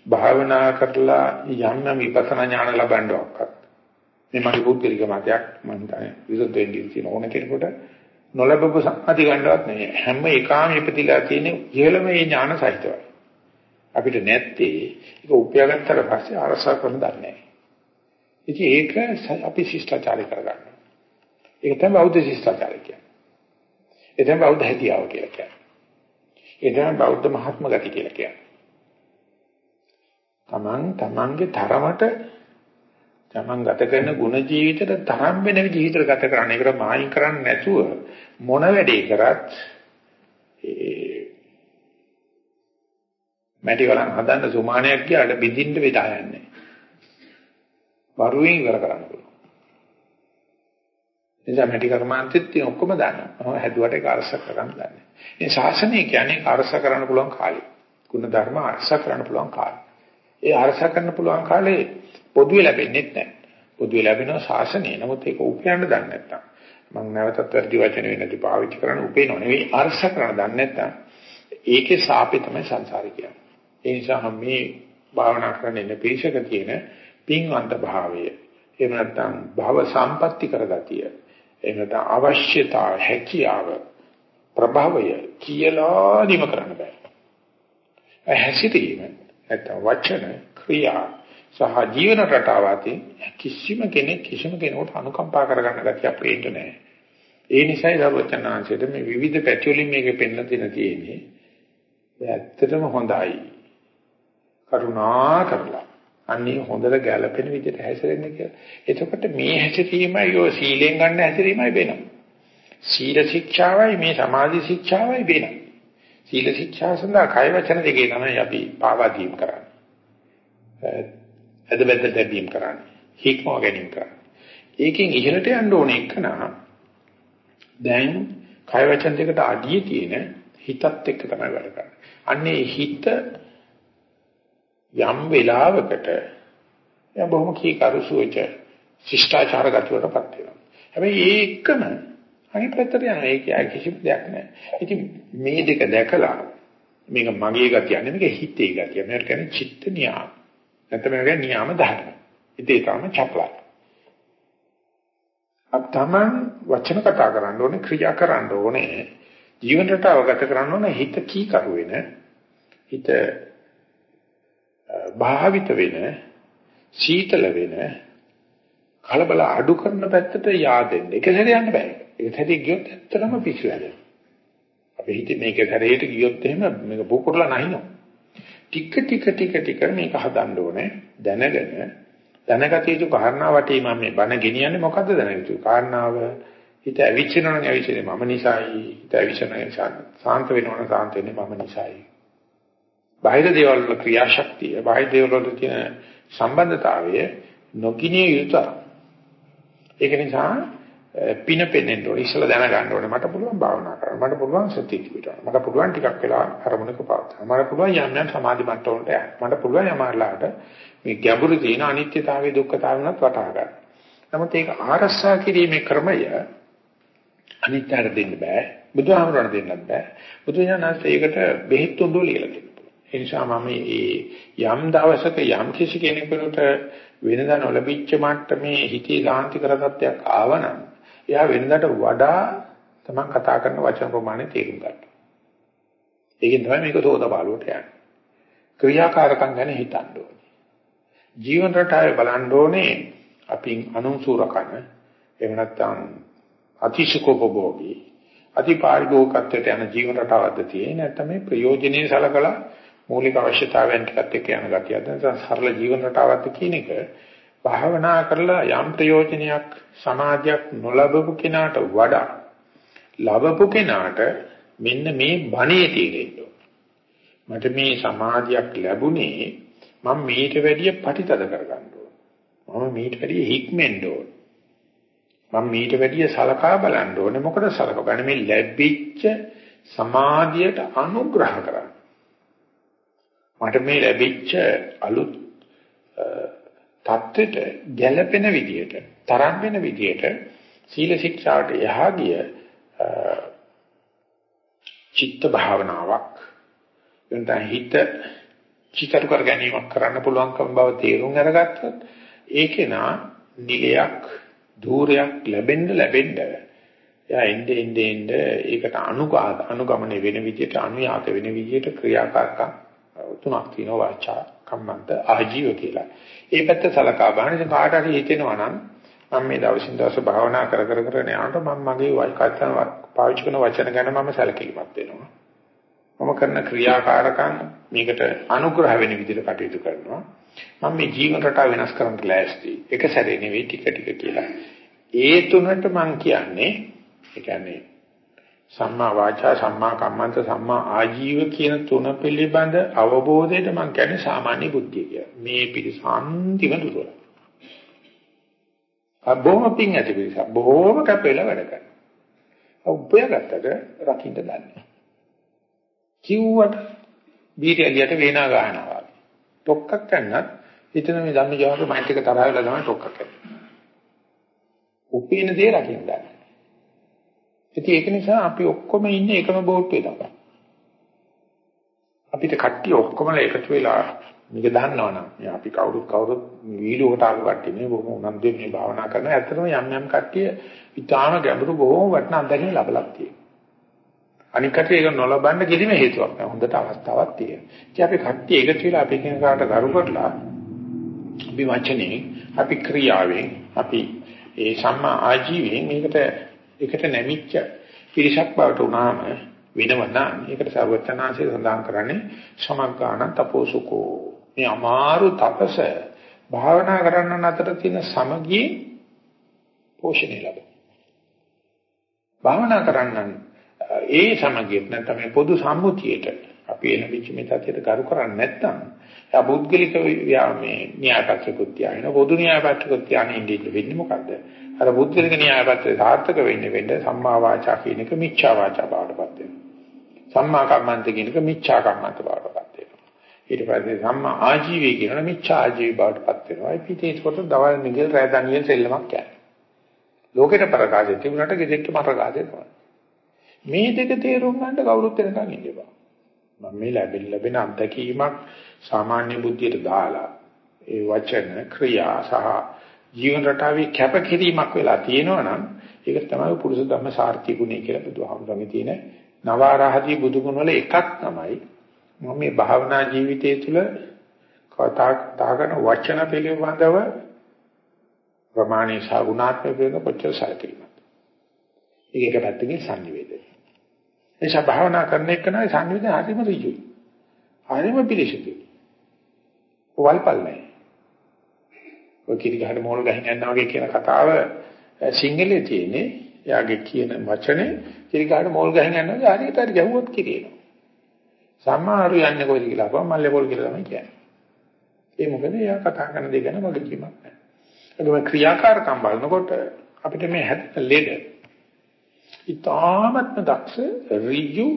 භාවනා කරලා යන්න විපස්සනා ඥාන ලබන්නවක්වත්. මේ මගේ පුද්ගලික මතයක් මම හිතන්නේ විරුද්ධ වෙන්නේ තියෙන ඕන කෙනෙකුට නොලබපු සම්පති ගන්නවත් නෙවෙයි. හැම එකාම ඉපතිලා තියෙන ඉහළම මේ ඥාන සහිතවයි. අපිට නැත්තේ ඒක උපයාගත්තට පස්සේ අරසා කරන්න දන්නේ නැහැ. ඉතින් ඒක අපි ශිෂ්ටාචාරය කරගන්නවා. ඒක තමයි බෞද්ධ ශිෂ්ටාචාරය කියන්නේ. ඒ තමයි බෞද්ධ හැකියාව කියලා කියන්නේ. ඒ තමයි බෞද්ධ මහත්ම ගති කියලා කියන්නේ. Taman tamanගේ තරමට තමන් ගත කරන ගුණ ජීවිතයට තරම් වෙන ජීවිතයක් ගත කරන්න. ඒකට මායින් කරන්නේ නැතුව මොන වැඩේ කරත් ඒ මැටි වලන් හදන්න සුමානයක් ගියාට බින්දින්න වෙලා යන්නේ. වරුවෙන් ඉවර කරන්න පුළුවන්. එනිසා මැටි කර්මාන්තෙත් තියෙන ඔක්කොම දානවා. හැදුවට ඒක අරස කරන්න දන්නේ. මේ ශාසනය කියන්නේ අරස කරන්න පුළුවන් කාලය. ගුණ ධර්ම අරස කරන්න පුළුවන් කාලය. ඒ අරස කරන්න පුළුවන් කාලේ පොදුවේ ලැබෙන්නේ නැහැ. පොදුවේ ලැබෙනවා ශාසනය. නමුත් ඒක උපයන්න දන්නේ නැත්තම්. මම නැවතත් වැඩි වචන වෙනදී පාවිච්චි කරන්න උපේනව නෙවෙයි අරස කරන්න දන්නේ නැත්තම්. ඒකේ සාපේ තමයි සංසාරේ කියන්නේ. ඒ නිසා මේ භාවනා කරන ඉන්න පිරිසක තියෙන පින්වන්ත භාවය එහෙම නැත්නම් භව සම්පatti කරගතිය එහෙම නැත්නම් අවශ්‍යතා හැකියාව ප්‍රභවය කියලා නිම කරන්න බෑ. හැසිරීම නැත්නම් වචන ක්‍රියා සහ ජීවන රටාව අතරින් කිසිම කෙනෙක් කිසිම කෙනෙකුට අනුකම්පා කරගන්න ගැතිය අපේට නැහැ. ඒ නිසායි සර්වචනාංශයට මේ විවිධ පැතිවලින් මේක පෙන්ලා දෙන තියෙන්නේ. ඒ ඇත්තටම හොඳයි. කරුණා කරලා අන්නේ හොඳට ගැළපෙන විදිහට හැසිරෙන්න කියලා. එතකොට මේ හැසිරීමයි ඔය සීලෙන් ගන්න හැසිරීමයි වෙනවා. සීල ශික්ෂාවයි මේ සමාධි ශික්ෂාවයි වෙනවා. සීල ශික්ෂා සඳහා කය වචන දෙකේ තමයි අපි පාවා දීම් කරන්නේ. අදබැද්ද දෙබීම් කරන්නේ. හික්මව ගැනීම කරන්නේ. ඒකෙන් ඉහළට යන්න ඕනේ එකනා දැන් කය වචන දෙකට අඩිය තියෙන හිතත් එක්ක තමයි වැඩ කරන්නේ. අන්නේ හිත යම් වෙලාවකට එයා බොහොම කීකරුසුවච ශිෂ්ටාචාර ගතියටපත් වෙනවා. හැබැයි ඒකම අනිත් පැත්තට යනවා. ඒක කිසිම දෙයක් නැහැ. ඉතින් මේ දෙක දැකලා මේක මගේ ගතිය නෙමෙයි මේක හිතේ ගතිය. මේකට කියන්නේ චිත්ත නියාම. නැත්නම් මේක නියාම ධර්ම. ඉතින් ඒකම චපලයි. අප තමන් වචන කතා කරන්න ඕනේ ක්‍රියා කරන්න ඕනේ ජීවන රටාව ගත කරන්න ඕනේ හිත කීකරු වෙන හිත භාවිත වෙන සීතල වෙන කලබල අඩු කරන පැත්තට yaadෙන්න. ඒක හැරෙ යන්න බෑ. ඒක හැරෙ ගියොත් ඇත්තටම පිස්සු හැදෙනවා. අපි හිතේ මේක හැරෙට ගියොත් එහෙම මේක පුකුරලා නැහිනවා. ටික ටික ටික ටික මේක හදන්න ඕනේ දැනගෙන දැනගත යුතු කාරණා වටේ මම මේ බණ ගෙනියන්නේ මොකද්ද දැනගත යුතු කාරණාව හිත ඇවිච්චෙනවා නම් ඇවිච්චෙන්නේ මම නිසායි හිත ඇවිච්චෙනවා නිසා සාන්ත වෙනවා නම් සාන්ත වෙන්නේ මම නිසායි බාහිර දේවල් වල ක්‍රියාශක්තිය බාහිර දේවල් වල තියෙන සම්බන්ධතාවය නොගිනිය යුතුය ඒක නිසා පින පෙන්ෙන්න ඕනේ ඉස්සලා දැනගන්න ඕනේ මට පුළුවන් භාවනා කරන්න මට පුළුවන් සතිය පිටවන්න මට පුළුවන් ටිකක් වෙලා අරමුණක පවත්වා මට පුළුවන් යම් යම් සමාධි මට්ටමකට යන්න මට පුළුවන් යමාරලාට මේ ගැඹුරු තියෙන අනිත්‍යතාවයේ දුක්ඛතාවය උනත් වටහා ගන්න. නමුත් ඒක ආරස්සා කිරීමේ ක්‍රමය අනිත්‍යයට දෙන්න බෑ. බුදුහාමුදුරණ දෙන්නත් බෑ. බුදුසසුනත් ඒකට බෙහෙත් තුඬු ලියලා දෙනවා. ඒ නිසා මම මේ යම් දවසක යම් කිසි කෙනෙකුට වෙනදා නොලැබිච්ච මට්ටමේ හිතේ සාන්ති කර තත්ත්වයක් ආවනම් එයා වෙනදාට වඩා තමන් කතා කරන වචන ප්‍රමාණය තේරුම් ගන්නවා. ඒකෙන් තමයි මේක සෝත බාලුවට යන්නේ. ක්‍රියාකාරකම් ගැන හිතන්න ඕනේ. ජීවන රටාවේ බලන්න ඕනේ අපි අනුසුරකන එහෙම නැත්නම් අතිශකෝපභෝගී අතිපාරිභෝගකත්වයට යන ජීවන රටාවක්ද තියෙන්නේ නැත්නම් මේ ප්‍රයෝජනෙයි සලකලා මූලික අවශ්‍යතාවයන් ටිකත් එක්ක යන ගතියද නැත්නම් සරල ජීවන රටාවක්ද කියන එක භාවනා කරලා යම් ප්‍රයෝජනයක් සමාජයක් නොලබපු කෙනාට වඩා ලබපු කෙනාට මෙන්න මේ බණේ තීරෙන්න මට මේ සමාධියක් ලැබුණේ මම මීට වැඩිය පටිතද කරගන්න ඕන. මම මීට වැඩිය හික්මෙන්න ඕන. මම මීට වැඩිය සලකා බලන්න ඕනේ. මොකද සලකගන්න මේ ලැබිච්ච සමාධියට අනුග්‍රහ කරන්න. මට මේ ලැබිච්ච අලුත් தත්වෙට ගැළපෙන විදියට, තරම් වෙන විදියට සීල ශික්ෂාට යහා ගිය චිත්ත භාවනාවක් එතන හිත චිකරු කර ගැනීමක් කරන්න පුළුවන්කම බව තේරුම් අරගත්තොත් ඒකේ නා නිලයක් ධූරයක් ලැබෙන්න ලැබෙන්න එයා එnde ende ende ඒකට අනුගාත අනුගමනය වෙන විදිහට අනුයාත වෙන විදිහට ක්‍රියාකාරකම් තුනක් තියෙනවා වාචා කම්මන්ත ආජීව කියලා. ඒ පැත්ත සලකා බලන ඉතින් කාට හරි හිතෙනවා නම් මම මේ දවසින් දවස භාවනා කර කර කරගෙන යනකොට මම මගේ වයිකත්තන පාවිච්චි කරන වචන ගැන මම සැලකිලිමත් වෙනවා. මම කරන ක්‍රියාකාරකම් මේකට අනුග්‍රහ වෙන විදිහට කටයුතු කරනවා. මම මේ ජීවන රටාව වෙනස් කරන්න ලෑස්ති. එක සැරේ නෙවෙයි ටික ටික කියලා. ඒ තුනට මම කියන්නේ ඒ කියන්නේ සම්මා වාචා සම්මා කම්මන්ත සම්මා ආජීව කියන තුන පිළිබඳ අවබෝධයට මම කියන්නේ සාමාන්‍ය බුද්ධිය කියලා. මේ පිළිසන්තිම දුරල. බොහොම පිං ඇති පිළිස බොහොම කැපෙලා වැඩ කරනවා. උපයගත්තට රකින්න දන්නේ. කිව්වට බීට එළියට වේනා ගන්නවා. ඩොක්කක් ගන්නත් හිතන මේ ධම්ම ජාතක මෛත්‍රික තරහ වෙලා තමයි ඩොක්කක් ගන්නේ. උපේන දේ රකින්න ගන්න. ඉතින් ඒක නිසා අපි ඔක්කොම ඉන්නේ එකම බෝට්ටුවේ තමයි. අපිට කට්ටිය ඔක්කොම එකතු වෙලා මේක දන්නවනම් මේ අපි කවුරුත් කවුරුත් වීඩියෝකට ආපු කට්ටිය මේ බොහොම උනන්දුවෙන් මේ භාවනා කරන ඇත්තටම යම් යම් කට්ටිය ඊටාම ගැඹුරු බොහොම වටිනා අත්දැකීම් ලැබලා තියෙනවා. අනිකට ඒක නොලබන්න කිසිම හේතුවක් නැහැ. හොඳට අවස්ථාවක් තියෙනවා. ඉතින් අපි කට්ටිය එකතු වෙලා අපි කියන කාට කරු කරලා අපි වචනේ, අපි ක්‍රියාවෙන්, අපි ඒ සම්මා ආජීවයෙන් මේකට එකට නැමිච්ච පිරිසක් බවට උනාම වෙනවනම් ඒකට සර්වචනාංශය සඳහන් කරන්නේ සමග්ගාණ තපෝසුකෝ. මේ අමාරු තපස භාවනා කරන්න අතර තියෙන සමගිය පෝෂණය ලැබෙන. භාවනා කරන්න ඒ සමගිය නැත්නම් මේ පොදු සම්මුතියට අපි එන විච මේ තත්ත්වයට කරු කරන්නේ නැත්නම් ඒ පුද්ගලික මේ න්‍යායපත්‍රකුත් තියාගෙන පොදු න්‍යායපත්‍රකුත් තියාගෙන ඉඳින්න වෙන්නේ මොකද්ද? අර පුද්ගලික න්‍යායපත්‍රය සාර්ථක වෙන්නේ වෙන්නේ සම්මා වාචා කියන එක මිච්ඡා වාචා බවටපත් වෙනවා. සම්මා කම්මන්ත කියන එක මිච්ඡා කම්මන්ත බවටපත් වෙනවා. ඊට පස්සේ සම්මා ආජීවී කියන මිච්ඡා ආජීවී බවටපත් වෙනවා. ඒ පිටේ ඒකට දවල් නිගල් රෑ දනියෙන් සෙල්ලමක් යන්නේ. ලෝකෙට ප්‍රකාශය තිබුණාට ගෙදෙට්ට මරකාදේ තමයි. මේ දෙක තේරුම් ගන්න කවුරුත් වෙනකන් ඉඳපන්. මම මේ ලැබෙන ලැබෙන අත්දැකීමක් සාමාන්‍ය බුද්ධියට දාලා ඒ වචන ක්‍රියා සහ ජීවන රටාවේ කැපකිරීමක් වෙලා තියෙනවා නම් ඒක තමයි පුරුෂ ධම්ම සාර්ථි ගුණය කියලා බුදුහාමුදුරන්ගේ තියෙන නවාරහදී බුදු ගුණ වල එකක් තමයි මම මේ භාවනා ජීවිතය තුළ කතා තාගෙන වචන පිළිබඳව ප්‍රමාණී සහ ගුණාත්මක වෙන කොච්චර සැලකීමක්. ඒක එක පැත්තකින් සංනිවේදනය. එනිසා භාවනා කරන එක නයි සංනිවේදනය හරිම ඍජුයි. හරිම පිළිසිතුයි. වල්පල් නැහැ. ඔය කිරිගහට මෝල් ගහින් යනවා වගේ කියන කතාව සිංහලයේ තියෙන්නේ. එයාගේ කියන වචනේ කිරිගහට මෝල් ගහින් යනවා හරියට හරි ගැහුවොත් කිරිනවා. සම්මාරු යන්නේ කොයිද කියලා අපම මල්ලේ පොල් කියලා තමයි කියන්නේ. ඒ මොකද එයා කතා කරන දේ ගැන මගේ කීමක් නැහැ. ඒකම ක්‍රියාකාරකම් බලනකොට අපිට මේ හැදෙන ලෙඩ ඉතාමත්ම දක්ෂ ඍජු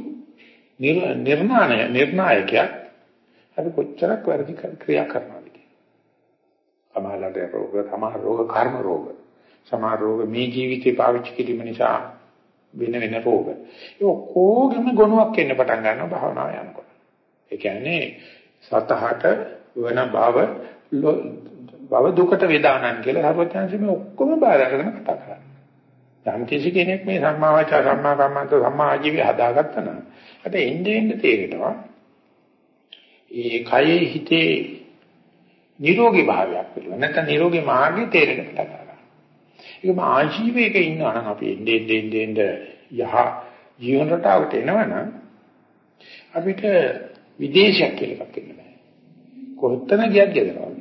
නිර්මාණය නිර්ණායකයක් අපි කොච්චරක් වැඩි ක්‍රියා කරනවද සමහරවිට රෝග සමහර රෝග කර්ම රෝග. සමහර රෝග මේ ජීවිතේ පාවිච්චි කිරීම නිසා වෙන වෙන රෝග. ඒ ඔක්කොගෙම ගුණයක් එන්න පටන් ගන්නවා භාවනාව යනකොට. ඒ කියන්නේ සතහට වෙන බව බව දුකට වේදානන් කියලා සර්වඥාන්සේ මේ ඔක්කොම බාර අරගෙන කතා කරන්නේ. යම් කිසි කෙනෙක් මේ සම්මා වාචා සම්මා කම්මන්ත සම්මා ආජීවය හදාගත්තා නම් අද එන්නේ එන්නේ තේරෙනවා. ඒ කයේ හිතේ නිරෝගී භාවයක් පිළිබඳ නැත්නම් නිරෝගී මාර්ගය තේරෙන්න පටන් ගන්නවා. ඒකම ආජීවයක ඉන්නවා නම් අපි එන්නේ එන්නේ එන්නේ යහ ජීවන රටාවට එනවනම් අපිට විදේශයක් කියලා එකක් ඉන්න බෑ. කොහොතන ගියත් ගෙදරවල.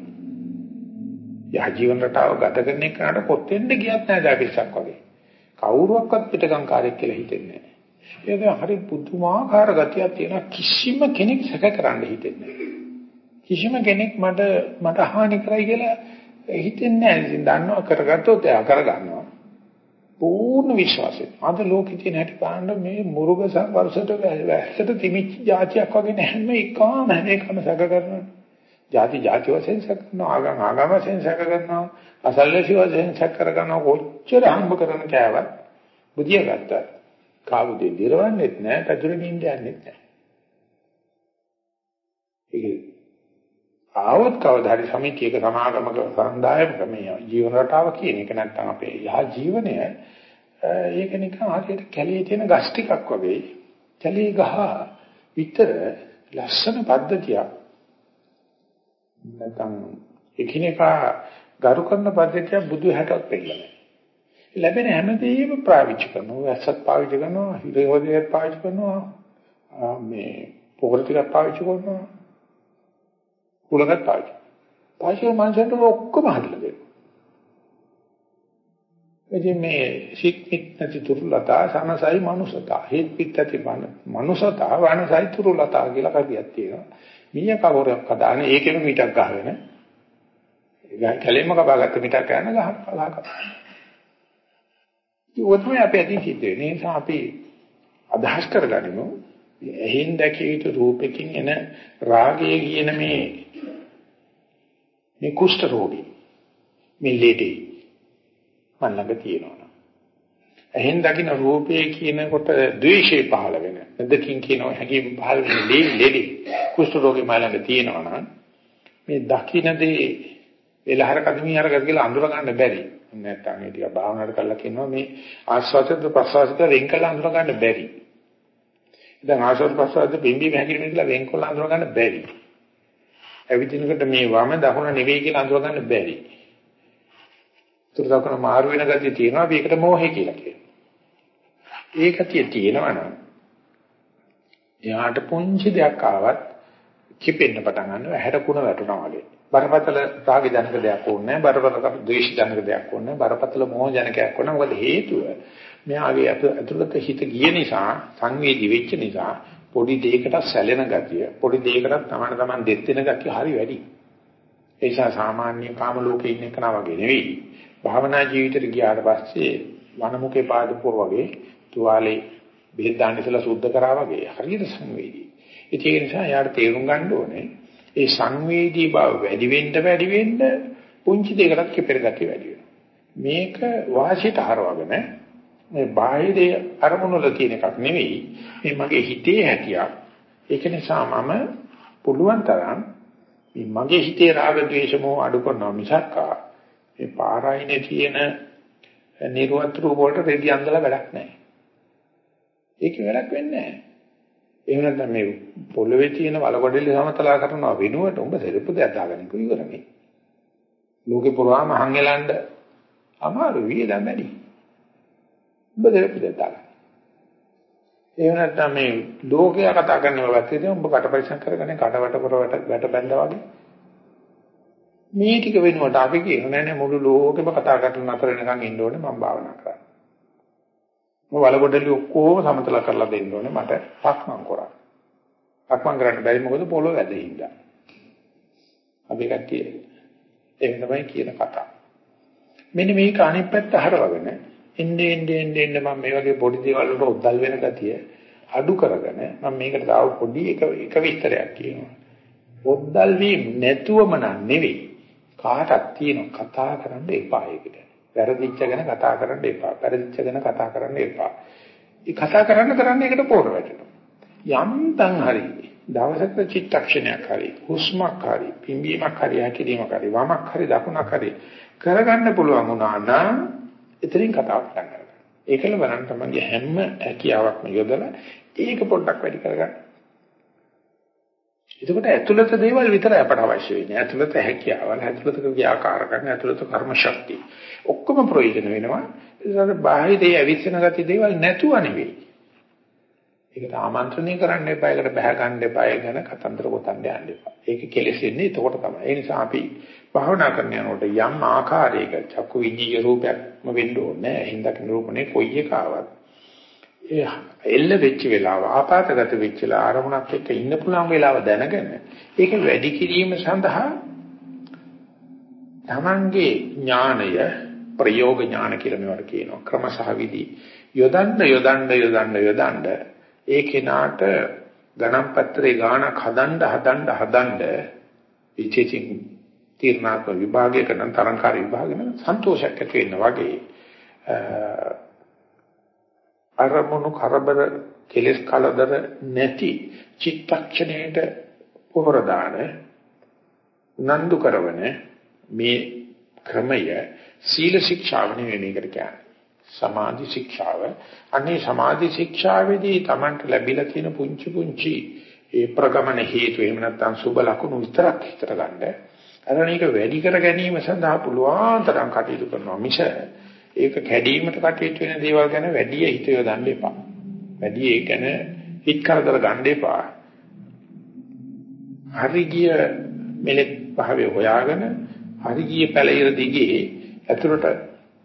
යහ ජීවන රටාව ගත කරන එකට කොතෙන්ද ගියත් නෑ දැකිසක් වගේ. කවුරුවක්වත් පිටකංකාරයෙක් කියලා හිතෙන්නේ නැහැ. ඒක හරි පුදුමාකාර ගතියක් තියෙන කිසිම කෙනෙක් සැක කරන්න හිතෙන්නේ කිසිම කෙනෙක් මට මට හානි කරයි කියලා හිතෙන්නේ නැහැ. ඉතින් දන්නවා කරගත්තොත් එයා කරගන්නවා. පූර්ණ විශ්වාසය. අද ලෝකෙ තියෙන හැටි බලන්න මේ මුරුග වර්ෂයට වැස්සට තිබිච්ච જાතියක් වගේ නැහැ මේ එකම හැම එකම සැක කරනවා. ಜಾති ಜಾති වශයෙන් සැක කරනවා, ආගම් ආගම් වශයෙන් සැක කරනවා, අසල්වැසි වශයෙන් සැක කරනවා. කොච්චර හම්බ කරන කෑවත් බුදිය ගත්තා. කාවුදේ දිරවන්නේත් නැහැ, පැතුරේ නින්ද යන්නේත් නැහැ. ආවත් කවදා හරි සමිතියක සමාගමක සම්දායක මේ ජීවන රටාව කියන එක නැත්තම් අපේ යහ ජීවනය ඒක නිකන් හරියට කැලේ තියෙන ගස් ටිකක් වගේ කැලේ ගහ විතර ලස්සන පද්ධතියක් නැත්නම් එකිනෙකා ගරු කරන පද්ධතිය බුදු හැටක් පෙන්නනවා. ලැබෙන හැමදේම පාවිච්චි කරනවා. වැස්සත් පාවිච්චි කරනවා, හිරේවදේත් පාවිච්චි කරනවා, මේ පොහොර ටිකක් පාවිච්චි කරනවා. කුලකට පාවිච්චි. පාවිච්චි මනසට ඔක්කොම හදලා දෙනවා. එදින මේ සික්මිත් නැති තුරුලතා සමසයි මනුසතා. හේත් පිට ඇති මනුසතා වනසයි තුරුලතා කියලා කවියක් තියෙනවා. මීය කවරක් හදාගෙන ඒකෙම මිටක් ගහගෙන කැලෙම කපාගත්ත මිටක් ගන්න ගහ ගහ ඉතින් අපි අදින් සිද්ධ වෙන්නේ ඒ නිසා අපි අදහස් කරගනිමු එහෙන් දැකිය යුතු රූපකින් එන රාගය කියන මේ මේ කුෂ්ඨ රෝගී මේ ලෙඩේ මන් ළඟ තියෙනවා එහෙන් දකින්න රූපේ කියනකොට ද්වේෂය පහළ වෙන. දෙකින් කියනවා හැඟීම් පහළ වෙන ලෙඩි කුෂ්ඨ රෝගේ මලඟ තියෙනවා නම් මේ දකින්නදී එලහර කදමී අරගත් කියලා අඳුර ගන්න බැරි. නැත්තම් මේ ටික භාවනාවට කළා කියනවා මේ ආස්වාදද ප්‍රසවාසිත වෙන් කළ අඳුර ගන්න බැරි. දැන් ආශ්වාස ප්‍රශ්වාස පිම්බීම හැකිලිම කියලා වෙන්කොල්ල අඳුර ගන්න බැරි. ඇවිදිනකොට මේ වම දකුණ නෙවෙයි කියලා අඳුර ගන්න බැරි. තුරදකන මාරු වෙන ගතිය තියෙනවා අපි ඒකට මෝහය කියලා කියනවා. ඒ ගතිය තියෙනවා නම් එයාට පුංචි දෙයක් ආවත් කිපෙන්න පටන් ගන්නවා ඇහැට කුණ වැටුණා වගේ. බරපතල රාග ජනක දෙයක් ඕනේ නැහැ. බරපතල ද්වේෂ ජනක දෙයක් ඕනේ නැහැ. බරපතල මෝහ ජනකයක් ඕනේ. මොකද හේතුව මෙයාගේ ඇතුළත හිත ගිය නිසා සංවේදී වෙච්ච නිසා පොඩි දෙයකට සැලෙන ගතිය පොඩි දෙයකට තමන තමන් දෙත් වෙන ගතිය හරි වැඩි. ඒ නිසා සාමාන්‍ය කාම ලෝකේ ඉන්න කෙනා වගේ නෙවෙයි. භාවනා ජීවිතයට ගියාට පස්සේ වනමුකේ පාදපුව වගේ තුවාලේ බෙහෙත් දාන්න ඉස්සලා සුද්ධ කරා වගේ හරියට සංවේදී. ඒක නිසා යාට තේරුම් ගන්න ඕනේ ඒ සංවේදී බව වැඩි වෙන්න වැඩි වෙන්න පුංචි දෙයකටත් කිපෙර ගතිය වැඩි වෙනවා. මේක වාසියට හරවගෙන මේ බාහිරයේ අරමුණු වල තියෙන එකක් නෙවෙයි මේ මගේ හිතේ හැකියාව. ඒක නිසා මම පුළුවන් තරම් මේ මගේ හිතේ රාග ద్వේෂ මොහ අඩු කරනවා මිසක් මේ පාරායිනේ තියෙන නිර්වත් රූප වලට රෙදි අඳලා වැඩක් නැහැ. ඒකේ වැඩක් වෙන්නේ නැහැ. එහෙම නැත්නම් මේ පොළවේ තියෙන වලකොඩෙලි සමතලා කරනවා වෙනුවට උඹ සෙරප්පු දෙයක් දාගෙන ඉවරනේ. ලෝකේ පුරාම හංගෙලන්න අමාරු වියදම් වැඩි. උඹ දෙරපු දෙයක් එහෙම නැත්නම් මේ ලෝකයා කතා කරනව වැත්තේදී උඹ කට පරිසම් කරගෙන කටවට කරවට වැට බැඳා වගේ මේ ටික වෙනුවට අපි කියන නෑ නෑ මුළු ලෝකෙම කතා කරන අතර වෙනකන් ඉන්න ඕනේ මම භාවනා කරන්න. මම වලගොඩලි ඔක්කොම සමතල කරලා දෙන්න ඕනේ මට පක්මන් කරා. පක්මන් කරන්න බැරි මොකද පොළොව වැදෙහිඳා. අපි කට්ටිය එහෙම තමයි කියන කතාව. මෙන්න මේක අනිත් පැත්ත හරවගෙන එන්නේ එන්නේ එන්නේ මම මේ වගේ පොඩි දේවල් වලට උද්දල් වෙන ගතිය අඩු කරගෙන මම මේකට දාව පොඩි එක එක විස්තරයක් කියනවා. උද්දල් වීම නැතුවම නෙවෙයි කාටත් තියෙන කතා කරන්න එපා ඒකට. වැරදිච්ච ගැන කතා කරන්න එපා. වැරදිච්ච ගැන කතා කරන්න එපා. ඒ කතා කරන්න කරන්න ඒකට පෝර වැටෙනවා. යම්තන් හරි දවසක චිත්තක්ෂණයක් හරි හුස්මක් හරි පිම්බීමක් හරි හැකිලීමක් හරි වමක් හරි දකුණක් හරි කරගන්න පුළුවන් වුණා නම් එතනින් කතාව පටන් ගන්නවා. ඒකල බලන්න තමයි හැම හැකියාවක්ම යොදලා ඒක පොඩ්ඩක් වැඩි කරගන්න. එතකොට ඇතුළත දේවල් විතරයි අපට අවශ්‍ය වෙන්නේ. ඇතුළත හැකියාවල්, ඇතුළත ක්‍රියාකාරකම්, ඇතුළත කර්ම ශක්තිය. ඔක්කොම ප්‍රයෝජන වෙනවා. ඒකට බාහිරේ අවිස්සන ගති දේවල් නැතුව නෙවෙයි. ඒකට ආමන්ත්‍රණය කරන්න එපා, ඒකට බහැ ගන්න එපා, ඒ ගැන කතන්දර ගොතන්න යන්න එපා. ඒක කෙලෙසෙන්නේ එතකොට තමයි. ඒ නිසා අපි භාවනා කරන යනකොට යම් ආකාරයක චක්කු විඤ්ඤාය රූපයක්ම වෙන්න ඕනේ. හින්දකින් රූපනේ කොයි එකාවත්. ඒ එල්ල වෙච්ච වෙලාව, ආපాతගත වෙච්ච වෙලාව, අරමුණක් එක්ක ඉන්න පුළුවන් වෙලාව දැනගෙන ඒක වැඩි කිරීම සඳහා තමන්ගේ ඥාණය ප්‍රයෝග ඥාන කියලා මේවට කියනවා. ක්‍රමසහ විදි. යොදන්න යොදන්න යොදන්න යොදන්න ඒ කෙනාට ගණන් පත්‍රේ ගාණක් හදන්න හදන්න හදන්න විචේචින් තීර්ණාත්මක විභාගයක නම් තරංකාරී විභාගෙන සන්තෝෂයක් ඇති වෙනවා වගේ අරමුණු කරබර කෙලස් කලදර නැති චිත්තක්ෂණයට පොහොර දාන නන්දු කරවන මේ ක්‍රමය සීල ශික්ෂාව නෙවෙයි මේකට කියන්නේ. සමාධි ශික්ෂාව. අනේ සමාධි ශික්ෂාවේදී Tamanට ලැබිලා තියෙන පුංචි පුංචි ඒ ප්‍රගමන හේතු එහෙම නැත්නම් සුබ ලකුණු විතරක් හිතට ගන්න. අරණ ඒක වැඩි කර ගැනීම සඳහා පුළුවන් තරම් කටයුතු කරනවා මිස ඒක කැඩීමට කටයුතු වෙන දේවල් ගැන වැඩි හිත යොදන්න එපා. වැඩි ඒ ගැන හිත කරදර ගන්න එපා. හරි ගිය මෙලෙක් භාවය හොයාගෙන හරි ගිය පැලිර දිගේ ඇතුළට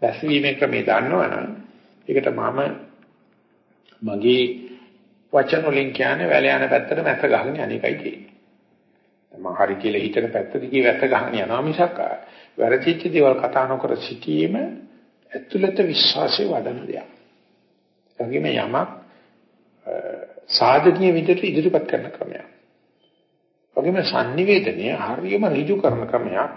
දැස්වීමේ ක්‍රමය දන්නවනම් ඒකට මම මගේ වචන වලින් කියන්නේ වැල යන පැත්තට මැස්ස ගහගෙන අනේකයි තියෙන්නේ. මම හරි කියලා හිතන පැත්ත දිගේ වැස්ස ගහගෙන යනවා මිසක් වැරදිච්ච දේවල් කතා නොකර සිටීම ඇතුළත විශ්වාසය වඩන දෙයක්. ඒගොම යමක් සාධකීය විදිහට ඉදිරිපත් කරන ක්‍රමයක්. වගේම sannivedanaya හරියම ඍජු කරන ක්‍රමයක්.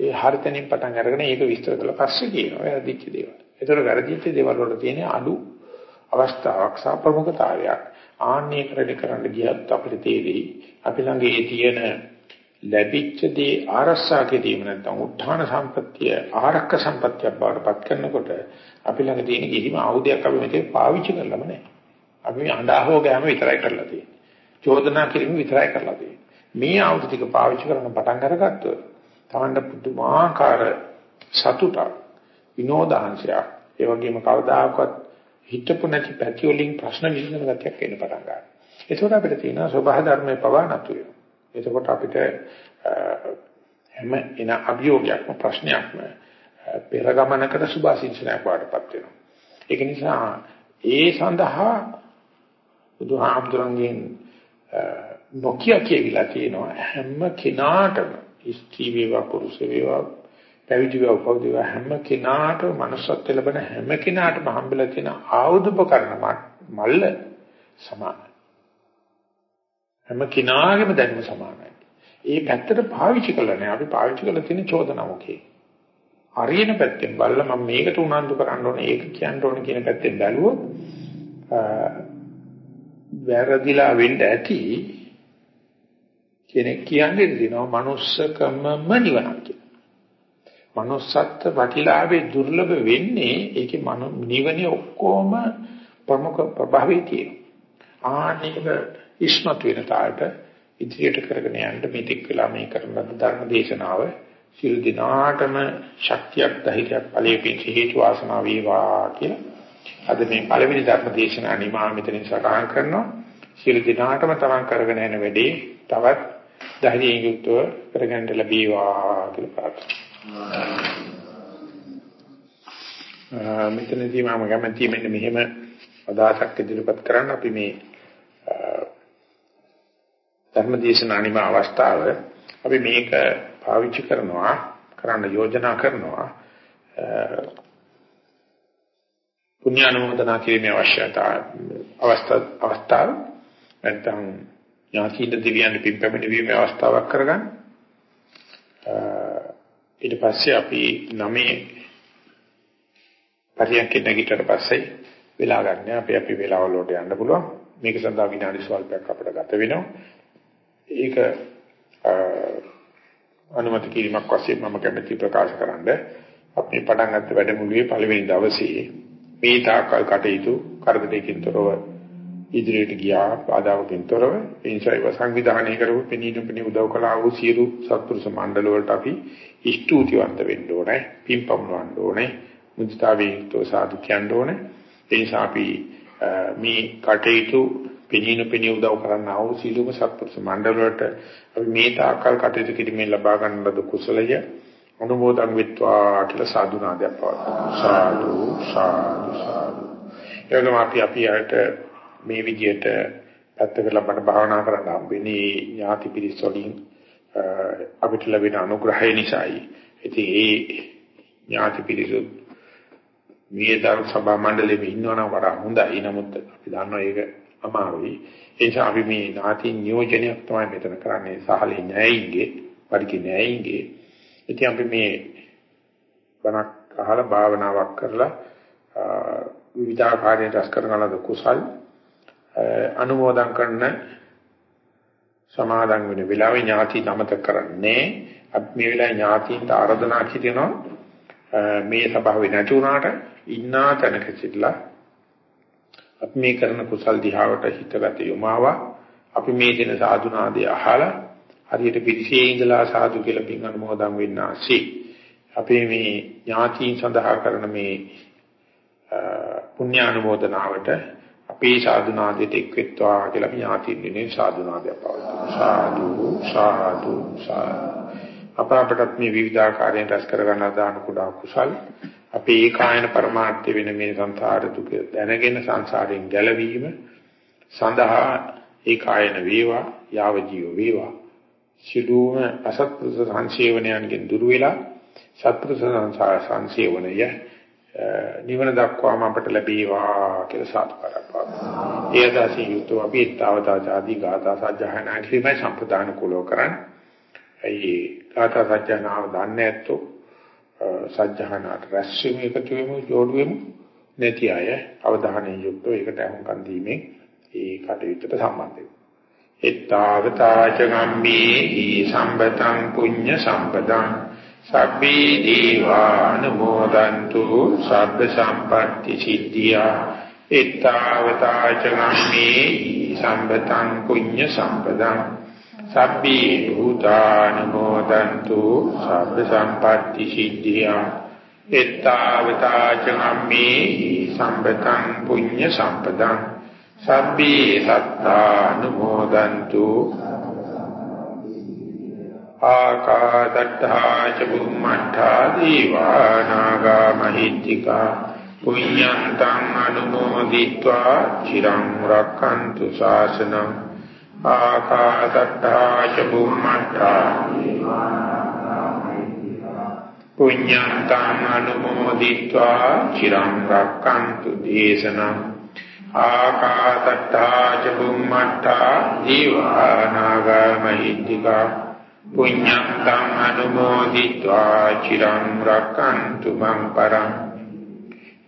ඒ හරිතනින් පටන් අරගෙන ඒක විස්තර කරලා පස්සේ කියනවා වැරදිච්ච දේවල්. ඒතර වැරදිච්ච දේවල් වල තියෙන අඩු අවස්ථාවක් සහ ප්‍රමුඛතාවයක් ආන්නේ කරගෙන කරන්න ගියත් අපිට තේරෙයි අපි ළඟ ඒ තියෙන ලැබිච්ච දේ ආරක්ෂා කිරීම නැත්නම් උත්හාන සම්පත්තිය ආරක්ක සම්පත්තිය බවටපත් කරනකොට අපි ළඟ තියෙන කිසිම ආයුධයක් අපි මෙතේ පාවිච්චි කරලම නැහැ. අපි අඬා හෝ ගෑම විතරයි කරලා තියෙන්නේ. චෝදනා කිරීම විතරයි කරලා තියෙන්නේ. මේ ආයුධ ටික පාවිච්චි කරන පටන් අරගත්තොත් තමන්ට පුදුමාකාර සතුටක් විනෝදාංශයක් ඒ වගේම කවදාකවත් හිතපු නැති පැති වලින් ප්‍රශ්න විසඳන ගතියක් එන්න පටන් ගන්නවා. ඒකෝට අපිට තියෙනවා සබහා ධර්මයේ පවා නතු වෙනවා. එතකොට අපිට හැම එන අභියෝගයක්ම ප්‍රශ්නයක්ම පෙර ගමනකට සුභාසින්චනයක් වඩපත් වෙනවා. ඒක නිසා ඒ සඳහා බුදුහාමුදුරන්ගෙන් නොකිය කියවිලා තියෙනවා හැම කෙනාටම ස්ත්‍රී වේවා පුරුෂ වේවා පැවිදි වේවා උපවිදි වේවා හැම කෙනාටම manussත් ලැබෙන හැම කෙනාටම හම්බෙලා තියෙන ආයුධපකරණ මල්ල සමානයි. හැම කෙනාගේම දැනුම සමානයි. ඒ පැත්තට පාවිච්චි කළා නෑ අපි පාවිච්චි කරලා තියෙන චෝදනාවකේ. හරියන පැත්තෙන් බලලා මම මේකට උනන්දු කරන්න ඕනේ ඒක කියන්න ඕනේ කියන පැත්තෙන් බැලුවොත් වැරදිලා වෙන්න ඇති කෙනෙක් කියන්නේ දිනවා manussකමම නිවනක් කියලා. Manussත් වටිලාවේ දුර්ලභ වෙන්නේ ඒකේ මන නිවනේ ඔක්කොම ප්‍රමුඛ ප්‍රභාවයේ තියෙනවා. ආනික ඉස්මතු වෙන තාලට ඉදිරියට කරගෙන යන්න මෙතෙක් වෙලා මේ කරන ධර්ම දේශනාව සියලු දිනාටම ශක්තියක් ධෛර්යයක් ඵලයේ හේතු වාසනා වේවා කියලා අද මේ පළවෙනි ධර්ම දේශනාව නිමා මෙතනින් සටහන් කරනවා සියලු දිනාටම තමන් කරගෙන යන වැඩේ තවත් ධෛර්යයෙන් යුක්තව කරගන්න ලැබේවා කියලා ප්‍රාර්ථනා මෙතනදී මම කැමති මෙන්න මෙහෙම අදහසක් ඉදිරිපත් කරන්න. අපි මේ ධර්මදේශන අනිම අවස්ථාව අපි මේක පාවිච්චි කරනවා කරන්න යෝජනා කරනවා. පුණ්‍ය අනුමೋದනා කිරීමේ අවශ්‍යතාව අවස්ථාව අවස්ථාව. නැත්නම් ඥාතිද දිව්‍යයන් පිම්පැමිණි වීමේ අවස්ථාවක් කරගන්න. ඊට පස්සේ අපි නමේ පරියන්ක නැගිටට පස්සේ වෙලා ගන්න. අපි අපි වෙලාවල වලට යන්න පුළුවන්. මේක සඳහා විනාඩි ස්වල්පයක් අපිට ගත වෙනවා. ඒක අනුමත කිරීමක් වශයෙන් මම කැමැති ප්‍රකාශ කරන්න. අපි පටන් ගත්ත වැඩමුළුවේ පළවෙනි දවසේ මේ තාකල් කටයුතු කරදරයකින් තොරව ඉදිරියට ගියා ආදාවකින් තොරව. ඒ නිසා ඒව සංවිධානය කරපු පෙනීනු පෙනී උදව් කළා වූ සියලු සත්පුරුෂ මණ්ඩල වලට අපි ස්තුතිවන්ත වෙන්න ඕනේ පින්පමුණවන්න ඕනේ මුදිතාවේ යුක්තව සාදු කියන්න ඕනේ. ඒ නිසා අපි මේ කටයුතු පෙනීන පෙනී උදව් කරන්න ආව සීලුම සත්පුරුෂ මණ්ඩල වලට අපි මේ තාකල් කටයුතු කිරීමෙන් ලබා ගන්න ලද කුසලය අනුමෝදන් වෙත්වා කියලා සාදුනාදයක් පවත්වනවා සාදු සාදු සාදු. එවනම් අපි අපි යට මේ විදිහට පැත්තක ලබන භාවනා කරන්න හම්බෙන්නේ ඥාති පිරිස වලින් අපිට ලැබෙන අනුග්‍රහය නිසායි ඉතින් ඒ ඥාති පිරිස මේ දරු සභා මණ්ඩලෙම ඉන්නවනම් වඩා හොඳයි නමුත් අපි දන්නවා ඒක අමාරුයි. ඒ නිසා අපි මේ නාති නියෝජනයක් තමයි මෙතන කරන්නේ සහලේ න්යායින්ගේ, පරිකි න්යායින්ගේ. ඉතින් අපි මේ බණක් අහලා භාවනාවක් කරලා විවිධාකාරයෙන් රස කරනලද කුසල් අනුමෝදන් කරන සමාදන් වෙන වෙලාවේ ඥාති නමත කරන්නේ. අපි මේ වෙලාවේ ඥාතින්ට ආරාධනා කරනවා මේ සභාවේ නැති වුණාට ඉන්නා තැනක සිටලා අපි මේ කරන කුසල් දිහාවට හිතගත යොමාවා. අපි මේ දින සාදුනාදී අහලා හරියට පිළිසියේ ඉඳලා සාදු කියලා පින් අනුමෝදන් වෙන්න ආසී අපි මේ ඥාතීන් සඳහා කරන මේ පුණ්‍ය අනුමෝදනාවට අපේ සාදුනාදයට එක්වෙත්වා කියලා ඥාතීන් දිනේ සාදුනාදයක් පවතුන සාදු සාදු සාදු. අපරාපටත් මේ විවිධාකාරයෙන් රැස් කරගන්න දාන කුඩා කුසල් අපේ ඒකායන પરමාර්ථය වෙන මේ සංසාර දුක දැනගෙන සංසාරයෙන් ගැලවීම සඳහා ඒකායන වේවා යාව ජීව වේවා. සිදුවම අසත්පුරුෂ සංසේවනයන්ගෙන් දුර වෙලා සත්පුරුෂ සංසේවනය නිවන දක්වාම අපට ලැබේවා කියලා සාදුකාරයක් පාදා. ඒ දාසී යුතුව අපි ඊතාවතා ආදී ගාථා සජ්ජහනා කිරීමයි සම්ප්‍රදාන කුලෝ කරන්නේ. ඒ ගාථා සජ්ජහනාව දන්නේ නැත්තෝ සත්‍යහනාට රැස්වීම එකතු වෙමු ජෝඩු වෙමු නැති අය අවධානයෙන් යුක්තව ඒකට අහුම්කන් දීමේ ඒ කටයුත්තට සම්බන්ධ වෙමු. එත්තාවතාච ගම්මේ සම්බතං පුඤ්ඤ සම්පදං සබ්බේ දීවානුමෝදන්තු සබ්බ සම්පatti සිද්ධියා. ittavata cagammi sambatan punya sampadang sabbi bhutani modantu sabba sampatti siddhiyam ittavata cagammi sambatan punya ආකාදත්තා ච බුම්මත්තා දීවා නාග මහිත්‍තිකා පුඤ්ඤන්තං අනුමෝදිत्वा චිරං රක්칸තු ශාසනං ආකාදත්තා ච බුම්මත්තා පුඤ්ඤන්තං අනුමෝදිत्वा චිරං රක්칸තු දේශනං ආකාදත්තා ච බුම්මත්තා දීවා නාග මහිත්‍තිකා පුඤ්ඤන්තං අනුමෝදිत्वा චිරං රක්칸තු මං පරං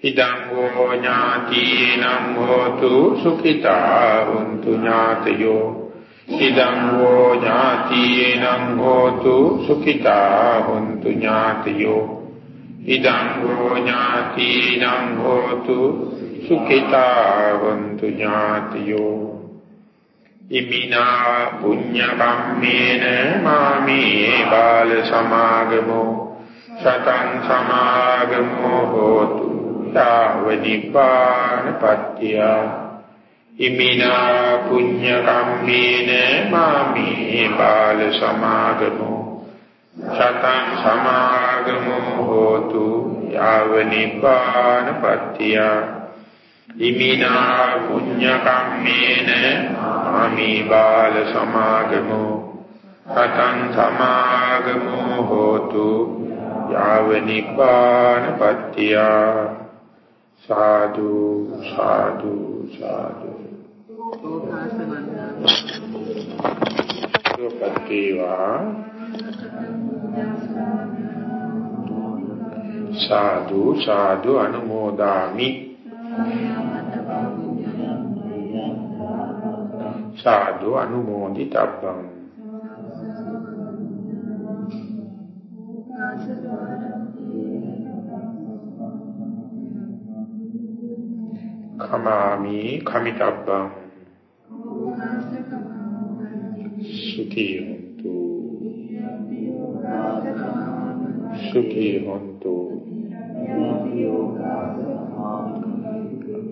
ඉදං හෝ ඥාතිනම් හෝතු සුඛිතා හුන්තු ඥාතයෝ ඉදං හෝ ඥාතිනම් හෝතු සුඛිතා හුන්තු ඥාතයෝ ඉදං හෝ ඥාතිනම් හෝතු සුඛිතා හුන්තු ඥාතයෝ ඉමිනා පුඤ්ඤ කම්මේන මාමේ බාල සමාගමෝ සතං සමාගමෝ හෝතු යාව නිපාන පත්‍ය ඉමිනා පුඤ්ඤ කම්මේන මාමේ බාල සමාගමෝ සතං සමාගමෝ හෝතු යාව නිපාන පත්‍ය ඉමිනා පුඤ්ඤ කම්මේන ආමි බාල සමාගමෝ අතං සමාගමෝ හෝතු යාව නිපාන පත්‍ය සාදු සාදු සාදු. සුපත්තේවා සාදු සාදු අනුමෝදාමි. සාදු අනුමෝදිතබ්බං. කමාමි කමිතබ්බං. සුඛී හොන්තු සුඛී හොන්තු